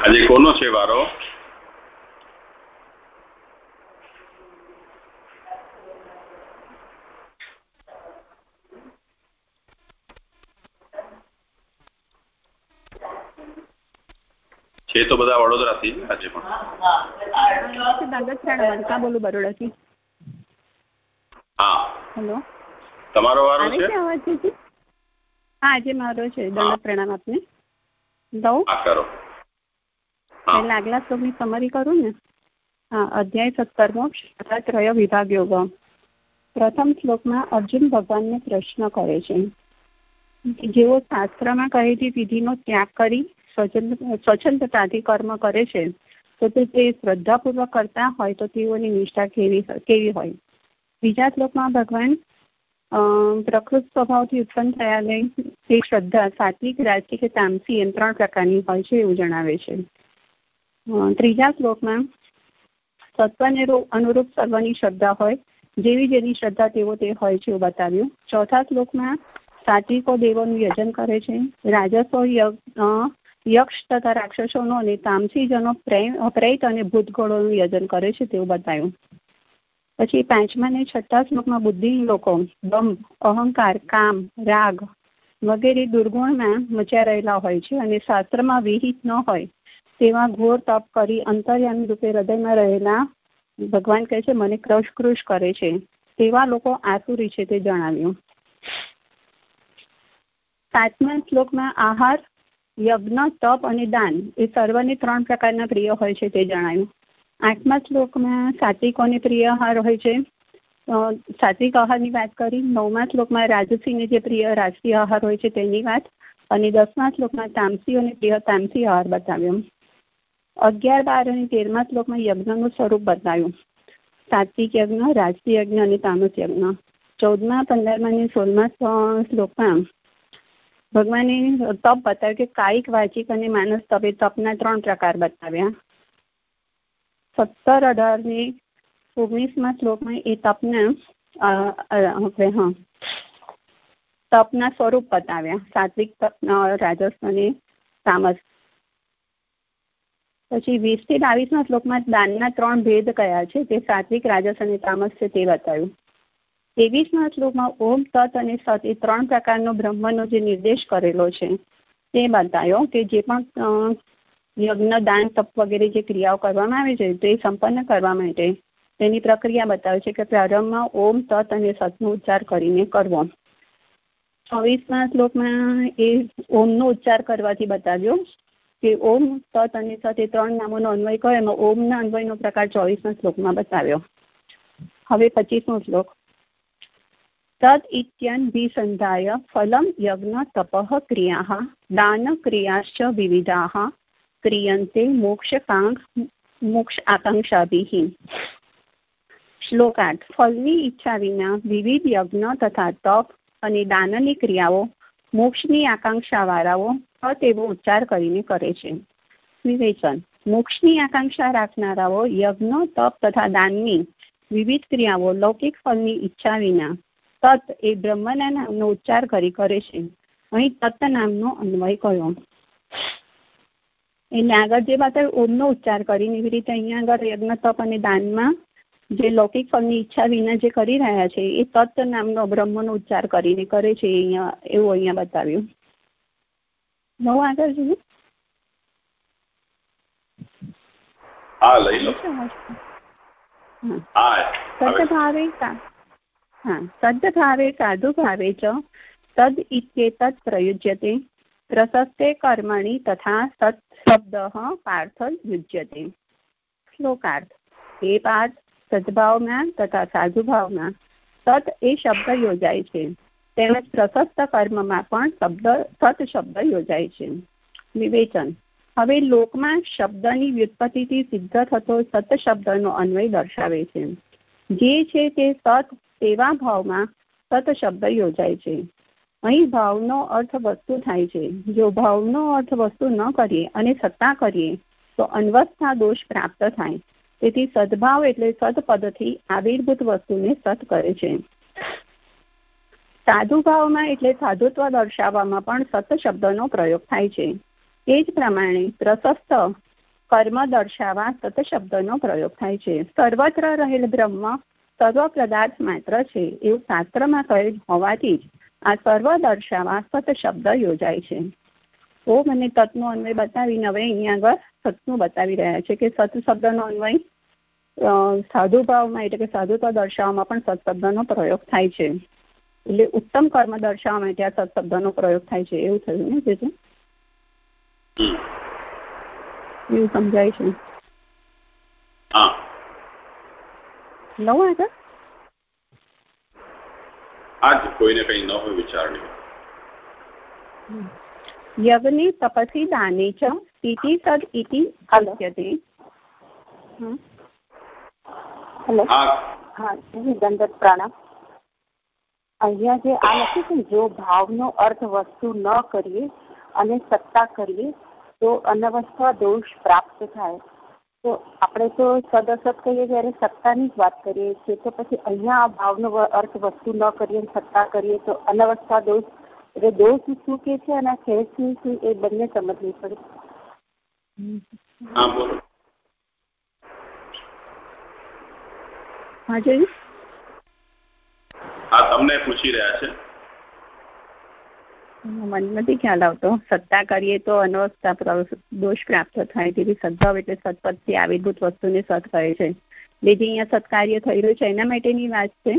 આજે કોનો છે વારો? છે તો બધા વડોદરાથી આજે પણ. બોલું બરોડાથી? હા. હેલો. તમારો વારો છે? અવાજ હા આજે મારો છે. દંડક પ્રણામ આપને. દઉં કરો. એટલે આગલા શ્લોકની સમરી કરું ને? હા, અધ્યાય સત્તરમો ત્રય વિભાગ યોગ પ્રથમ શ્લોકમાં અર્જુન ભગવાનને પ્રશ્ન કરે છે. જેઓ શાસ્ત્રમાં કહેલી વિધિનો ત્યાગ કરી સ્વચ્છંદતાથી કર્મ કરે છે, તો તે શ્રદ્ધાપૂર્વક કરતા હોય તો તેઓની નિષ્ઠા કેવી કેવી હોય? બીજા શ્લોકમાં ભગવાન પ્રકૃત સ્વભાવથી ઉત્પન્ન થયા તે શ્રદ્ધા સાત્વિક, રાજકીય કે તામસી એમ ત્રણ પ્રકારની હોય છે એવું જણાવે છે. ત્રીજા શ્લોકમાં સત્વને અનુરૂપ સર્વની શ્રદ્ધા હોય, જેવી જેની શ્રદ્ધા તેઓ તે હોય છે એવું બતાવ્યું. ચોથા શ્લોકમાં સાત્વિકો દેવોનું યજન કરે છે. રાજસો યક્ષ તથા રાક્ષસોનો અને તામસીજનો પ્રેત અને ભૂતગોળોનું યજન કરે છે તેવું બતાવ્યું. પછી પાંચમા ને છઠ્ઠા શ્લોકમાં બુદ્ધિ લોકો દંભ અહંકાર, કામ, રાગ વગેરે દુર્ગુણમાં મચ્યા રહેલા હોય છે અને શાસ્ત્રમાં વિહિત ન હોય તેવા ઘોર તપ કરી અંતર્યામી રૂપે હૃદયમાં રહેલા ભગવાન કહે છે, મને ક્રશ કૃશ કરે છે. તેવા લોકો આસુરી છે તે જણાવ્યું. સાતમા શ્લોકમાં આહાર, યજ્ઞ, તપ અને દાન એ સર્વને ત્રણ પ્રકારના પ્રિય હોય છે તે જણાવ્યું આઠમા શ્લોકમાં સાત્વિકોને પ્રિય આહાર હોય છે. સાત્વિક આહારની વાત કરી, નવમા શ્લોકમાં રાજસીને જે પ્રિય રાજકીય આહાર હોય છે તેની વાત અને દસમા શ્લોકમાં તામસીઓને પ્રિય તામસી આહાર બતાવ્યો. અગિયાર બાર અને તેરમા શ્લોકમાં યજ્ઞનું સ્વરૂપ બતાવ્યું. સાત્વિક યજ્ઞ, રાજકીય યજ્ઞ અને તામસ યજ્ઞ. ચૌદમા, પંદરમા અને સોળમા શ્લોકમાં ભગવાને તપ બતાવ્યું કે કાયિક, વાચિક અને માનસ તપે તપના ત્રણ પ્રકાર બતાવ્યા. સત્તર, અઢાર ને ઓગણીસમાં શ્લોકમાં એ તપના આપણે હા. તપના સ્વરૂપ બતાવ્યા. સાત્વિક તપ રાજસ અને તામસ. પછી વીસથી બાવીસમાં શ્લોકમાં દાનના ત્રણ ભેદ કયા છે? તે સાત્વિક રાજસ અને તામસ છે તે બતાવ્યું. ત્રેવીસમા શ્લોકમાં ઓમ, તત અને સત એ ત્રણ પ્રકારનો બ્રહ્મનો જે નિર્દેશ કરેલો છે તે બતાવ્યો કે જે પણ યજ્ઞ, દાન, તપ વગેરે જે ક્રિયાઓ કરવામાં આવે છે તે સંપન્ન કરવા માટે તેની પ્રક્રિયા બતાવે છે કે પ્રારંભમાં ઓમ, તત અને સતનો ઉચ્ચાર કરીને કરવો. ચોવીસમા શ્લોકમાં એ ઓમનો ઉચ્ચાર કરવાથી બતાવ્યો કે ઓમ સત અને સત એ ત્રણ નામોનો અન્વય કયો એમાં ઓમના અન્વયનો પ્રકાર ચોવીસમાં શ્લોકમાં બતાવ્યો. હવે પચીસમો શ્લોક. તદ ઇત્યન્વિસંધાય ફલમ યજ્ઞ તપઃ ક્રિયા, દાન ક્રિયાશ્ચ વિવિધા, ક્રિયંતે મોક્ષ આકાંક્ષાભિ. શ્લોક આઠ ફલની ઈચ્છા વિના વિવિધ યજ્ઞ તથા તપ અને દાનની ક્રિયાઓ, મોક્ષની આકાંક્ષા વાળાઓ તેવો ઉચ્ચાર કરીને કરે છે. વિવેચન. મોક્ષની આકાંક્ષા રાખનારાઓ યજ્ઞ, તપ તથા દાનની વિવિધ ક્રિયાઓ લૌકિક ફળની ઈચ્છા વિના તત એ બ્રહ્મના નામનો ઉચ્ચાર કરી કરે છે. અહીં તત્ત નામનો અન્વય કયો એટલે આગળ જે વાત ઓમનો ઉચ્ચાર કરીને એવી રીતે અહીંયા આગળ યજ્ઞ, તપ અને દાનમાં જે લૌકિક ફળની ઈચ્છા વિના જે કરી રહ્યા છે, એ તત્ત નામનો બ્રહ્મનો ઉચ્ચાર કરીને કરે છે. અહીંયા એવું અહીંયા બતાવ્યું. નવું આગળ જોઈએ હા લઈ લો હા સદભાવે હા સદ્ભાવે સાધુભાવે ચ તદ ઇત્યેતत् પ્રયુજ્યતે પ્રશસ્તે કર્મણि તથા સત શબ્દ પાર્થ યુજ્યતે શ્લોકાર્થ એ પાર્થ સદભાવમાં તથા સાધુભાવમાં સત એ શબ્દ યોજાય છે તેમજ પ્રશસ્ત કર્મમાં પણ શબ્દ, સત શબ્દ યોજાય છે. વિવેચન. હવે લોકમાં શબ્દની વ્યુત્પત્તિથી સિદ્ધ થતો સત શબ્દનો અન્વય દર્શાવે છે. જે છે તે સત તેવા ભાવમાં સત શબ્દ યોજાય છે. અહીં ભાવનો અર્થ વસ્તુ થાય છે. જો ભાવનો અર્થ વસ્તુ ન કરીએ અને સત્તા કરીએ, તો અન્વસ્થા દોષ પ્રાપ્ત થાય. તેથી સદભાવ એટલે સદપદથી આવિર્ભૂત વસ્તુને સત કરે છે. સાધુભાવમાં એટલે સાધુત્વ દર્શાવવામાં પણ સત શબ્દનો પ્રયોગ થાય છે. તે જ પ્રમાણે પ્રશસ્ત કર્મ દર્શાવવા સત શબ્દનો પ્રયોગ થાય છે. સર્વત્ર રહેલ બ્રહ્મ સર્વ પદાર્થ માત્ર છે એવું શાસ્ત્રમાં કહેલ હોવાથી જ આ સર્વ દર્શાવવા સત શબ્દ યોજાય છે. ઓમ અને તત્નો અન્વય બતાવીને હવે અહીંયા આગળ સતનું બતાવી રહ્યા છે કે સત શબ્દનો અન્વય સાધુભાવમાં એટલે કે સાધુતા દર્શાવવામાં પણ સત શબ્દનો પ્રયોગ થાય છે. એટલે ઉત્તમ કર્મ દર્શાવવા માટે આ સત શબ્દનો પ્રયોગ થાય છે. એવું થયું ને જે એવું સમજાય છે. લઉં આગળ? આજ કોઈને કઈ ન હોય વિચારણી. યજ્ઞે તપસી દાને ચ સ્થિતિ સદ ઇતિ કથ્યતે હેલો હા. હા દંડત પ્રણામ અહીંયા જે આ લખ્યું છે ને જો ભાવનો અર્થ વસ્તુ ન કરીએ અને સત્તા કરીએ તો અનવસ્થા દોષ પ્રાપ્ત થાય. તો આપણે તો સદસત કહીએ ત્યારે સત્તાની જ વાત કરીએ છીએ તો પછી અહીંયા આ ભાવનો અર્થ વસ્તુ ન કરીએ સત્તા કરીએ તો અનવસ્થા દોષ એટલે દોષ શું કે છે અને ખેસ શું એ બંને સમજવી પડે. હા બોલો. હા જોયું હા તમને પૂછી રહ્યા છે. મને નથી ખ્યાલ આવતો. સત્તા કરીએ તો અનવસ્થા દોષ પ્રાપ્ત થાય તેવી સદભાવ એટલે સત્પદથી આવિર્ભૂત વસ્તુને સત કહે છે. બીજી અહીંયા સત્કાર્ય થઈ રહ્યું છે. એના માટેની વાત છે.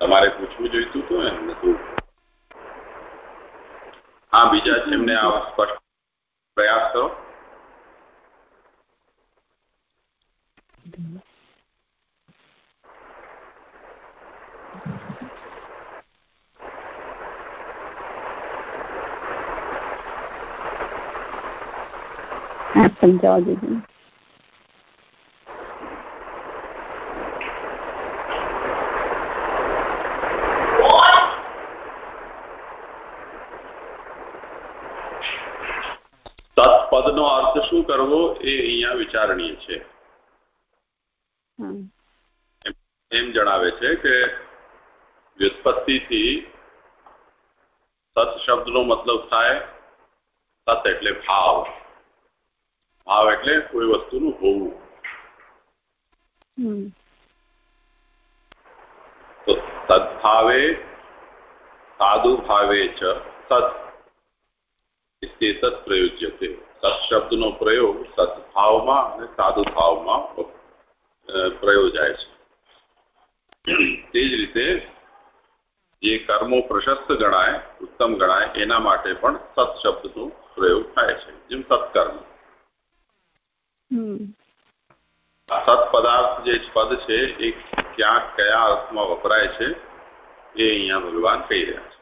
તમારે પૂછવું જોઈતું હતું એમ નતું હા બીજા છે. એમને આ સ્પષ્ટ પ્રયાસ કરો. આપ સમજાવો દીદી તત્પદનો અર્થ શું કરવો એ અહીંયા વિચારણીય છે. એમ જણાવે છે કે વ્યુત્પત્તિથી સત શબ્દનો મતલબ થાય સત એટલે ભાવ. ભાવ એટલે કોઈ વસ્તુનું હોવું. તો તદભાવે સાધુભાવે ચ સત પ્રયોજ્ય છે સત શબ્દનો પ્રયોગ સદભાવમાં અને સાધુભાવમાં ભાવમાં પ્રયોજાય છે. તે જ રીતે જે કર્મો પ્રશસ્ત ગણાય ઉત્તમ ગણાય એના માટે પણ સત શબ્દનો પ્રયોગ થાય છે. જેમ સત્કર્મ હમ. આ સત પદાર્થ જે પદ છે, એ ક્યાં, કયા અર્થમાં વપરાય છે, એ અહીંયા ભગવાન કહી રહ્યા છે.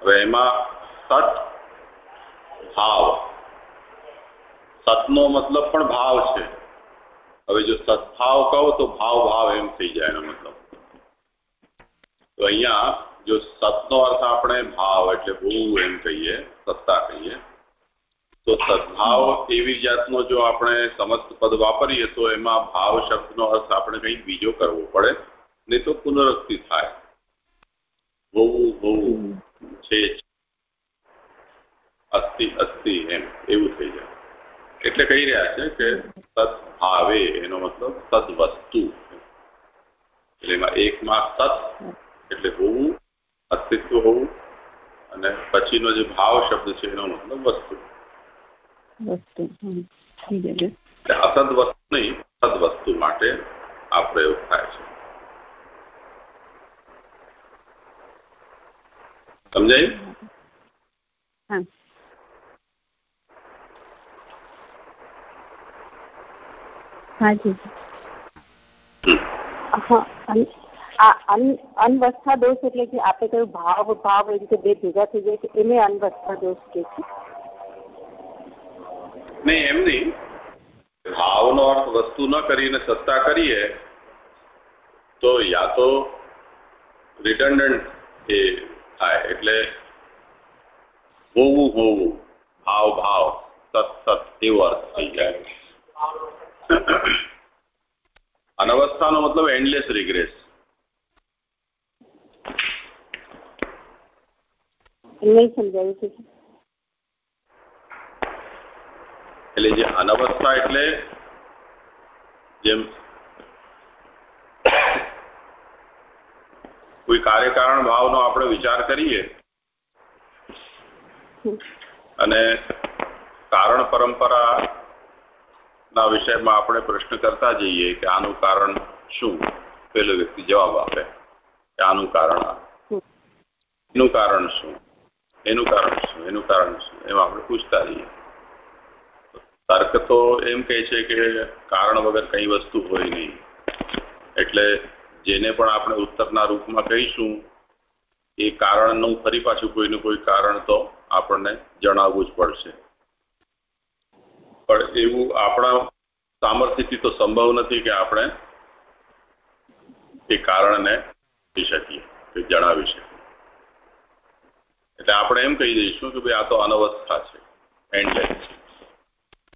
હવે એમાં સત ભાવ. સતનો મતલબ પણ ભાવ છે. હવે જો સદભાવ કહો તો ભાવ ભાવ એમ થઈ જાય એનો મતલબ. તો અહીંયા જો સતનો અર્થ આપણે ભાવ એટલે બહુ એમ કહીએ સત્તા કહીએ. તો સદભાવ એવી જાતનો જો આપણે સમસ્ત પદ વાપરીએ તો એમાં ભાવ શબ્દનો અર્થ આપણે કંઈક બીજો કરવો પડે, નહીં તો પુનરુક્તિ થાય. હોવું હોવું છે અસ્થિ અસ્થિ એમ, એવું થઈ જાય. એટલે કહી રહ્યા છે કે સદભાવે, એનો મતલબ સદવસ્તુ. એટલે એમાં એકમાં સત, એટલે હોવું અસ્તિત્વ હોવું અને પછીનો જે ભાવ શબ્દ છે એનો મતલબ વસ્તુ. વસ્તુ અસદ વસ્તુ નહીં સદ વસ્તુ માટે આ પ્રયોગ થાય છે. સમજાયું? હા. જી. હા આ અન- અનવસ્થા દોષ એટલે કે આપણે કહ્યું ભાવ ભાવ એ રીતે બે ભેગા થઈ જાય છે, એને અનવસ્થા દોષ કે છે. નહીં, એમ નહીં. ભાવનો અર્થ વસ્તુ ન કરીને સત્તા કરીએ, તો યા તો રિટર્ડન્ટ એ થાય. એટલે હોવું હોવું. ભાવ ભાવ. સત સત. એવો અર્થ થઈ જાય. અનવસ્થાનો મતલબ એન્ડલેસ રિગ્રેસ નહીં સમજાયું છે એટલે જે અનવસ્થા એટલે જેમ કોઈ કાર્યકારણ ભાવનો આપણે વિચાર કરીએ અને કારણ પરંપરા ના વિષયમાં આપણે પ્રશ્ન કરતા જઈએ કે આનું કારણ શું? પેલો વ્યક્તિ જવાબ આપે કે આનું કારણ એનું કારણ શું? એનું કારણ શું? એનું કારણ શું? એમ આપણે પૂછતા રહીએ. તર્ક તો એમ કહે છે કે કારણ વગર કઈ વસ્તુ હોય નહીં. એટલે જેને પણ આપણે ઉત્તરના રૂપમાં કહીશું, એ કારણનું ફરી પાછું કોઈનું કોઈ કારણ તો આપણને જણાવવું જ પડશે. પણ એવું આપણા સામર્થ્યથી તો સંભવ નથી કે આપણે એ કારણને કહી શકીએ, કે જણાવી શકીએ. એટલે આપણે એમ કહી દઈશું કે ભાઈ આ તો અનવસ્થા છે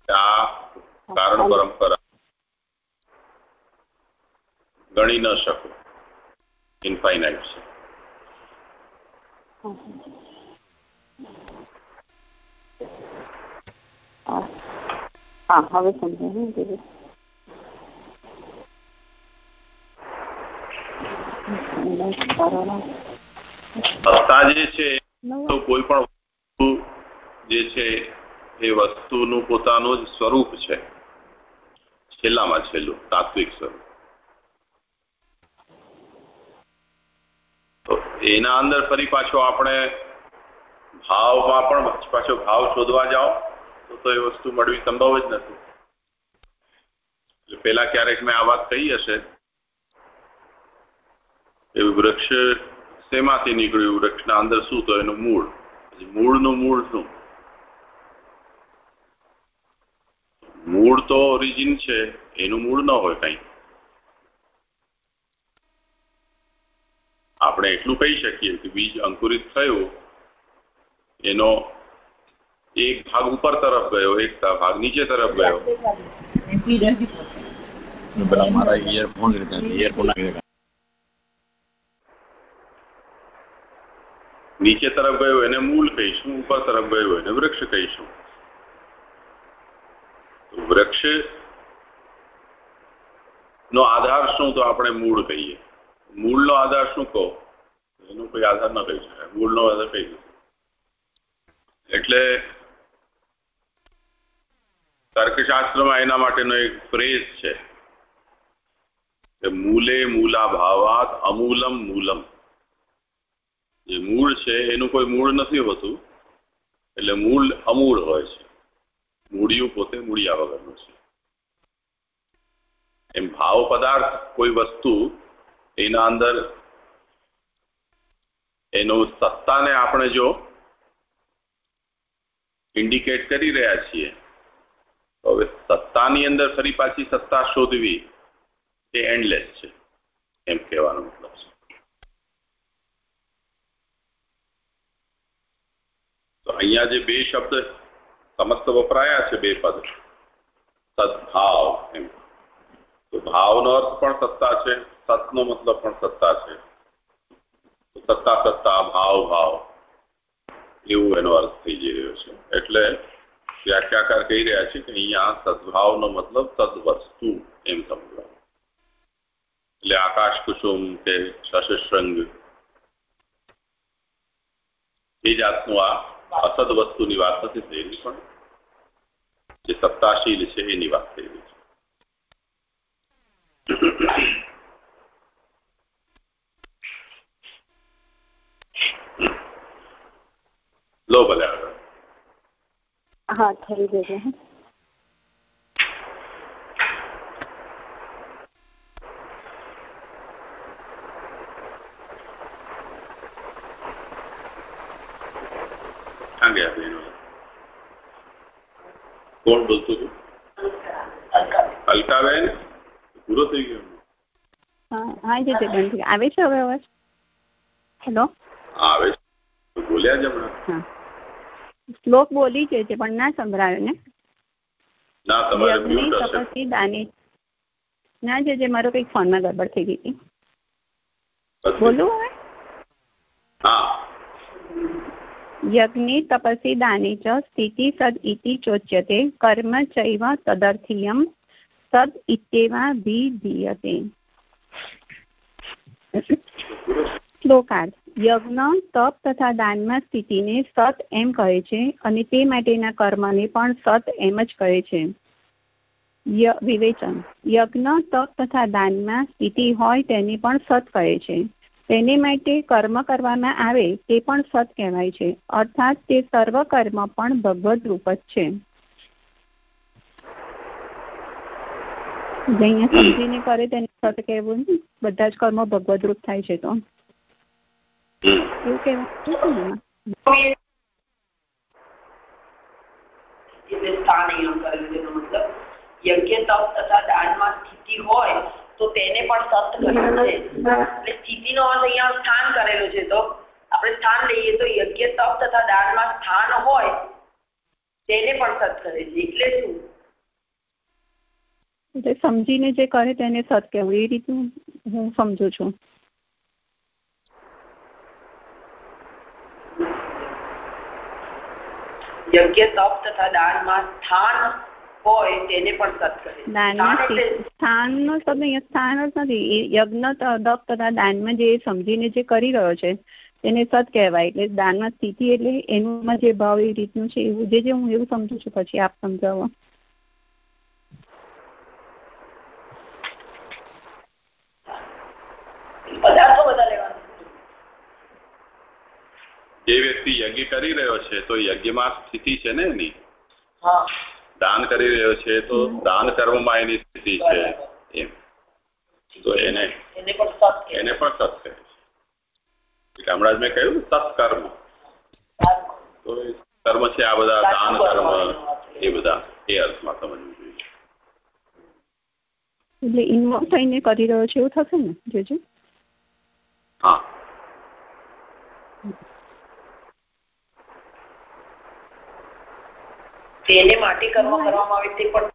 આ કારણ પરંપરા. ગણી ન શકો. ઇન્ફાઇનાઇટ છે. હા. હવે સમજાયું દીદી? સત્તા જે છે તો કોઈ પણ વસ્તુ જે છે એ વસ્તુનું પોતાનું જ સ્વરૂપ છે. છેલ્લામાં છેલ્લું તાત્વિક સ્વરૂપ. તો એના અંદર ફરી પાછો આપણે ભાવમાં પણ પાછો ભાવ શોધવા જાઓ તો તો એ વસ્તુ મળવી સંભવ જ નથી. એટલે પેલા ક્યારેક મેં આ વાત કહી હશે. એ વૃક્ષ શેમાંથી નીકળ્યું વૃક્ષના અંદર શું તો એનું મૂળ. મૂળનું મૂળ શું? મૂળ તો ઓરિજિન છે એનું મૂળ ન હોય કઈ. આપણે એટલું કહી શકીએ કે બીજ અંકુરિત થયું એનો એક ભાગ ઉપર તરફ ગયો એક ભાગ નીચે તરફ ગયો. મારા ઇયરફોન ઇયરફોન નાખી નીચે તરફ ગયો એને મૂળ કહીશું, ઉપર તરફ ગયો એને વૃક્ષ કહીશું. વૃક્ષ નો આધાર શું તો આપણે મૂળ કહીએ. મૂળનો આધાર શું કહો? એનો કોઈ આધાર ન કહી શકાય. મૂળનો આધાર કહી એટલે તર્કશાસ્ત્રમાં એના માટેનો એક ફ્રેઝ છે મૂલે મૂલા ભાવાત અમૂલમ મૂલમ. જે મૂળ છે, એનું કોઈ મૂળ નથી હોતું, એટલે મૂળ અમૂળ હોય છે. મૂળિયું પોતે મૂળિયા વગરનું છે. એમ ભાવ પદાર્થ કોઈ વસ્તુ એના અંદર એનું સત્તાને આપણે જો ઇન્ડિકેટ કરી રહ્યા છીએ હવે સત્તાની અંદર ફરી પાછી સત્તા શોધવી એ એન્ડલેસ છે. એમ કહેવાનો મતલબ છે. તો અહીંયા જે બે શબ્દ સમસ્ત વપરાયા છે બે પદ, સદભાવ એમ. તો ભાવનો અર્થ પણ સત્તા છે, સતનો મતલબ પણ સત્તા છે. સત્તા સત્તા, ભાવ ભાવ. એવું એનો અર્થ થઈ જઈ રહ્યો છે. એટલે વ્યાખ્યાકાર કહી રહ્યા છે કે અહીંયા સદભાવનો મતલબ સદવસ્તુ એમ સમજવાનું. એટલે આકાશ કુસુમ કે શશશૃંગ એ જાતનું આ અસદ વસ્તુની વાત નથી થયેલી પણ જે સત્તાશીલ છે એની વાત થયેલી છે. લો ભલે હા થઈ જશે ક્યાં ગયા બહેનો કોણ બોલતું હતું? અલકાબેન. પૂરો થઈ ગયો. હા જી જી આવે છે હવે અવાજ? હેલો? આવે છે. બોલ્યા જ હમણાં. શ્લોક બોલી છે પણ ના સંભળાયો ને. ના તમારે મ્યુટ હશે. દાની. ના જે જે મારો કંઈક ફોનમાં ગડબડ થઈ ગઈ હતી. બોલું હવે? હા. યજ્ઞે તપસી દાને ચ સ્થિતિ સદ ઇતિ ચોચ્યતે, કર્મ ચૈવ તદર્થિયમ સદ ઇત્યેવા વિધીયતે શ્લોકાર્થ, યજ્ઞ, તપ તથા દાનમાં સ્થિતિને સત એમ કહે છે અને તે માટેના કર્મને પણ સત એમ જ કહે છે. વિવેચન, યજ્ઞ, તપ તથા દાનમાં સ્થિતિ હોય તેને પણ સત કહે છે. તેને માટે કર્મ કરવામાં આવે તે પણ સત કહેવાય છે. અર્થાત તે સર્વ કર્મ પણ ભગવદ રૂપ જ છે. સમજીને કરે તેને સત કહેવું બધા જ કર્મ ભગવદ રૂપ થાય છે તો. એવું છે? મતલબ. યજ્ઞ તપ તથા દાનમાં સ્થિતિ હોય તો તેને પણ સત કહ્યું છે. એટલે સ્થિતિનો અર્થ અહીંયા સ્થાન કરેલું છે. તો આપણે સ્થાન લઈએ તો યજ્ઞ તપ તથા દાનમાં સ્થાન હોય તેને પણ સત કરે છે. એટલે શું? એટલે સમજીને જે કરે તેને સત કહેવું એ રીતનું હું સમજુ છું. યજ્ઞ તપ તથા દાનમાં સ્થાન હોય તેને પણ સત કહે સ્થાનનો શબ્દ અહીંયા સ્થાન જ નથી. યજ્ઞ તપ તથા દાનમાં જે સમજીને જે કરી રહ્યો છે તેને સત કહેવાય. એટલે દાનમાં સ્થિતિ એટલે એનું જે ભાવ એ રીતનું છે એવું. જે જે હું એવું સમજુ છું પછી આપ સમજાવો. જે વ્યક્તિ યજ્ઞ કરી રહ્યો છે તો યજ્ઞમાં સ્થિતિ છે ને એની? હા. દાન કરી રહ્યો છે તો દાન કર્મમાં એની સ્થિતિ છે એમ. તો એને એને પણ સત એને પણ સત કહે છે. હમણાં જ મેં કહ્યું સત્કર્મ. તો કર્મ છે આ બધા દાન કર્મ એ બધા એ અર્થમાં સમજવું જોઈએ. એટલે ઇન્વોલ્વ થઈને કરી રહ્યો છે એવું થશે ને જોજો? હા. તેને માટે કર્મ કરવામાં આવે તે પણ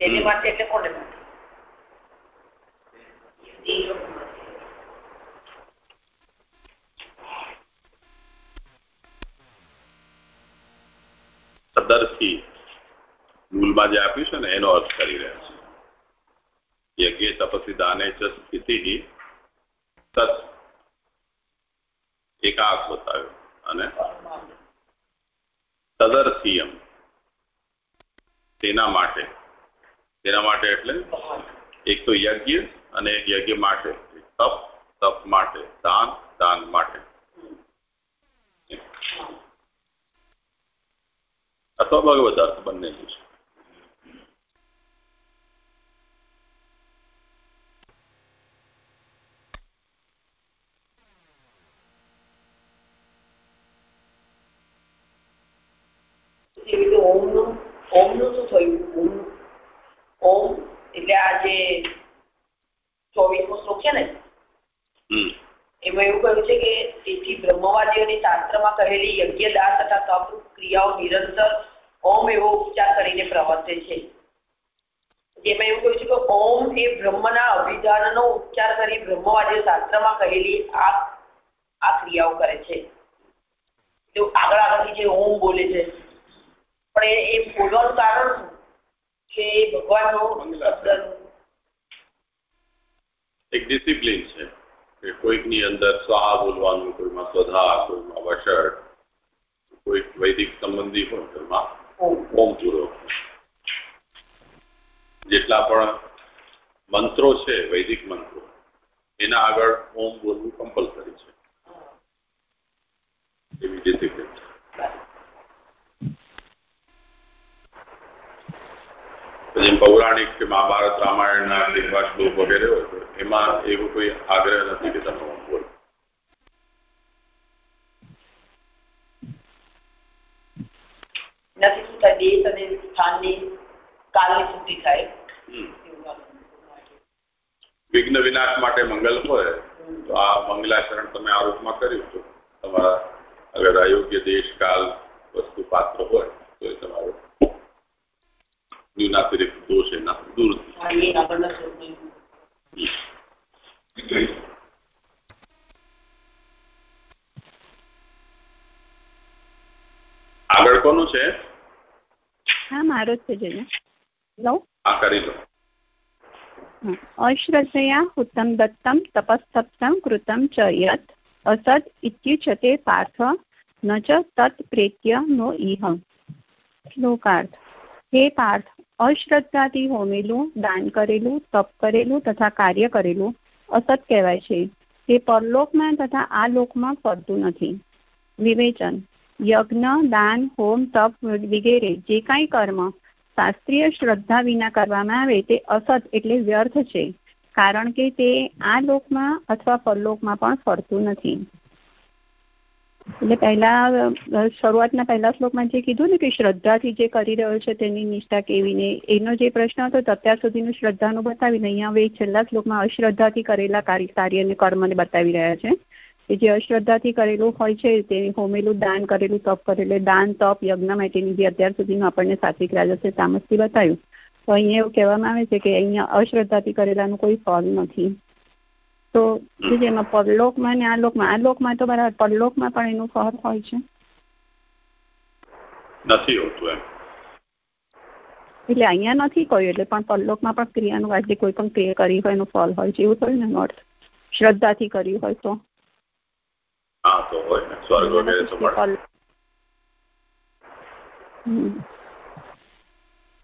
તેને માટે એટલે કોને માટે? સદરથી મૂળમાં જે આપ્યું છે ને એનો અર્થ કરી રહ્યા છે. યજ્ઞ તપસી દાને ચ સ્થિતિ તત એકાક બતાવ્યો અને તદર્થીયમ તેના માટે. તેના માટે એટલે એક તો યજ્ઞ અને એક યજ્ઞ માટે. તપ તપ માટે. દાન દાન માટે. અથવા ભગવત અર્થ બંને છે એવી રીતે ઓમનું ઓમનું શું થયું ઓમ ઓમ એટલે આ જે ચોવીસમો શ્લોક છે ને હમ એમાં એવું કહ્યું છે કે તેથી બ્રહ્મવાદીઓની કહેલી યજ્ઞ દાન તથા તપ ક્રિયાઓ નિરંતર ઓમ એવો ઉચ્ચાર કરીને પ્રવર્તે છે. જેમાં એવું કહ્યું છે કે ઓમ એ બ્રહ્મના અભિધાનનો ઉચ્ચાર કરી બ્રહ્મવાદીઓ શાસ્ત્રમાં કહેલી આ આ ક્રિયાઓ કરે છે. તો આગળ આગળથી જે ઓમ બોલે છે. પણ એ એ બોલવાનું કારણ શું? કે ભગવાનનો શબ્દ એક ડિસિપ્લિન છે. કે કોઈકની અંદર સ્વાહા બોલવાનું કોઈમાં સ્વધા કોઈમાં વષળ કોઈક વૈદિક સંબંધી હોય તેમાં ઓમ ઓમ પૂરો જેટલા પણ મંત્રો છે વૈદિક મંત્રો એના આગળ ઓમ બોલવું કમ્પલસરી છે એવી ડિસિપ્લિન છે પછી પૌરાણિક કે મહાભારત રામાયણના જેવા શ્લોક વગેરે હોય તો એમાં એવો કોઈ આગ્રહ નથી કે તમે ઓમ બોલો નથી શું થાય દેશ અને સ્થાનની કાલની શુદ્ધિ થાય હમ. એવું લાગે. વિઘ્ન વિનાશ માટે મંગલ હોય તો આ મંગલાચરણ તમે આ રૂપમાં કર્યું તો તમારા અગર અયોગ્ય દેશ કાલ વસ્તુ પાત્ર હોય તો એ તમારો ન્યૂનાતિરિક્ત દોષ એના દૂર હા, આગળ કોનું છે? હા મારો છે જોઈને લઉં હા કરી લો. અશ્રદ્ધયા હુતમ દત્તમ તપસ્તપ્તમ કૃતમ ચ યત અસદ ઇત્યુચ્યતે પાર્થ ન ચ તત્પ્રેત્ય નો ઇહ શ્લોકાર્થ. હે પાર્થ અશ્રદ્ધાથી હોમેલું, દાન કરેલું, તપ કરેલું તથા કાર્ય કરેલું અસત કહેવાય છે. તે પરલોકમાં તથા આ લોકમાં ફરતું નથી. વિવેચન, યજ્ઞ, દાન, હોમ, તપ વગેરે જે કાંઈ કર્મ શાસ્ત્રીય શ્રદ્ધા વિના કરવામાં આવે તે અસત એટલે વ્યર્થ છે. કારણ કે તે આ લોકમાં અથવા પરલોકમાં પણ ફરતું નથી. એટલે પહેલા શરૂઆતના પહેલા શ્લોકમાં જે કીધું ને કે શ્રદ્ધાથી જે કરી રહ્યો છે તેની નિષ્ઠા કેવી ને, એનો જે પ્રશ્ન હતો અત્યાર સુધીનું શ્રદ્ધાનું બતાવીને અહીંયા હવે છેલ્લા શ્લોકમાં અશ્રદ્ધાથી કરેલા કાર્યને કર્મને બતાવી રહ્યા છે. કે જે અશ્રદ્ધાથી કરેલું હોય છે તે હોમેલું દાન કરેલું, તપ કરેલું દાન, તપ, યજ્ઞ માટેની જે અત્યાર સુધીનું આપણને સાત્વિક છે તામસથી બતાવ્યું. તો અહીંયા એવું કહેવામાં આવે છે કે અહીંયા અશ્રદ્ધાથી કરેલાનું કોઈ ફળ નથી. તો જેમાં પરલોકમાં ને આ લોકમાં આ લોકમાં તો બરાબર પરલોકમાં પણ એનું ફળ હોય છે? નથી હોતું એમ. એટલે અહીંયા નથી કહ્યું એટલે પણ પરલોકમાં પણ ક્રિયાનું આજે કોઈ પણ ક્રિયા કરી હોય એનું ફળ હોય છે એવું થયું ને અર્થ? શ્રદ્ધાથી કર્યું હોય તો? હા તો હોય ને સ્વર્ગ વગેરે તો મળે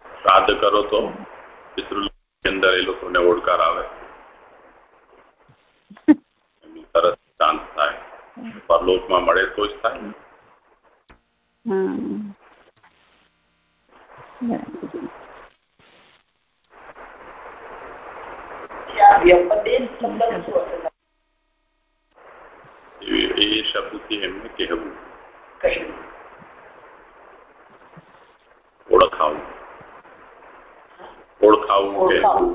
શ્રાદ્ધ કરો તો પિતૃ અંદર એ લોકોને ઓળકાર આવે. તરત શાંત થાય પરલોકમાં મળે તો જ થાય એ શબ્દથી એમને કહેવું ઓળખાવું. ઓળખાવું કહેવું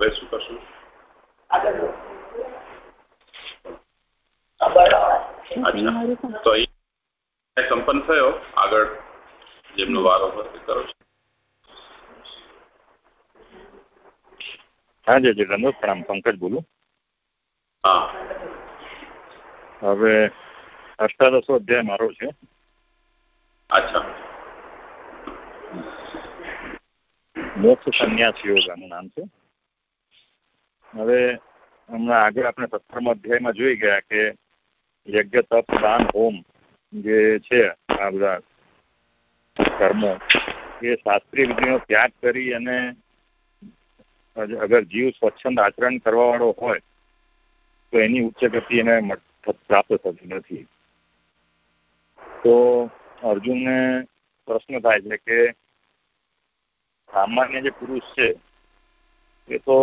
હવે શું કરશું? તો સંપન્ન થયો. આગળ જેમનો વારો હોય કરો છો. હા જય ધન્યવાદ પ્રણામ પંકજ બોલું. હા. હવે અષ્ટાદશો અધ્યાય મારો છે. અચ્છા. મોક્ષ સંન્યાસ યોગ આનું નામ છે. હવે હમણાં આગળ આપણે સત્તરમા અધ્યાયમાં જોઈ ગયા કે યજ્ઞ, તપ, દાન, હોમ જે છે આ બધા કર્મો, એ શાસ્ત્રીય વિધિનો ત્યાગ કરી અને અગર જીવ સ્વચ્છંદ આચરણ કરવા વાળો હોય, તો એની ઉચ્ચ ગતિ એને પ્રાપ્ત થતી નથી. તો અર્જુનને પ્રશ્ન થાય છે કે સામાન્ય જે પુરુષ છે, એ તો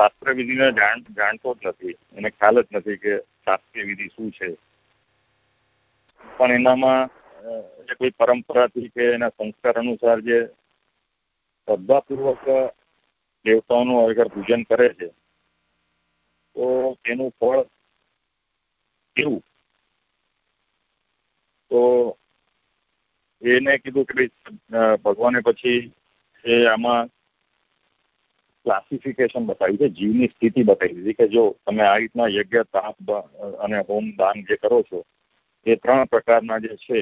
શાસ્ત્ર વિધિને જાણ, જાણતો જ નથી. એને ખ્યાલ જ નથી કે શાસ્ત્રીય વિધિ શું છે. પણ એનામાં જે કોઈ પરંપરાથી કે એના સંસ્કાર અનુસાર જે શ્રદ્ધાપૂર્વક દેવતાઓનું અગર પૂજન કરે છે, તો તેનું ફળ કેવું? તો એને કીધું કે ભાઈ ભગવાને પછી એ આમાં ક્લાસિફિકેશન બતાવ્યું છે, જીવની સ્થિતિ બતાવી દીધી કે જો તમે આ રીતના યજ્ઞ, તાપ અને હોમ દાન જે કરો છો, એ ત્રણ પ્રકારના જે છે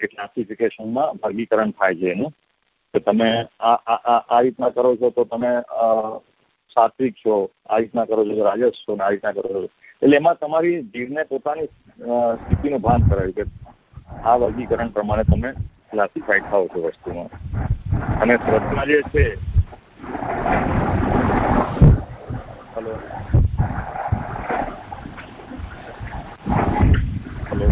એ ક્લાસિફિકેશનમાં વર્ગીકરણ થાય છે એનું. કે તમે આ આ રીતના કરો છો તો તમે સાત્વિક છો, આ રીતના કરો છો રાજસ છો ને આ રીતના કરો છો. એટલે એમાં તમારી જીવને પોતાની સ્થિતિનું ભાન કરાવ્યું કે આ વર્ગીકરણ પ્રમાણે તમે ક્લાસિફાઈડ થાવ છો વસ્તુમાં. અને શ્રદ્ધા જે છે હલો હલો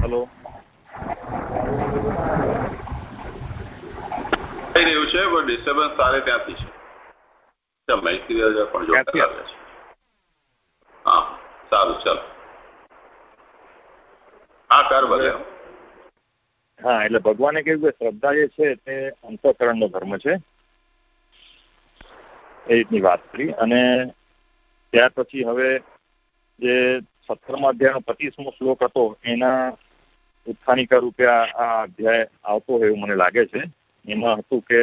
હલો થઈ રહ્યું છે પણ ડિસ્ટર્બન્સ તારે ત્યાંથી છે. મૈત્રી પણ જોતા છે. હા સારું ચાલો. હા કર ભલે હા, એટલે ભગવાને કહ્યું કે શ્રદ્ધા જે છે તે અંતઃકરણનો ધર્મ છે. એ રીતની વાત કરી. અને ત્યાર પછી હવે જે સત્તરમા અધ્યાયનો પચીસમો શ્લોક હતો, એના ઉત્થાનિકા રૂપે આ અધ્યાય આવતો હોય એવું મને લાગે છે. એમાં હતું કે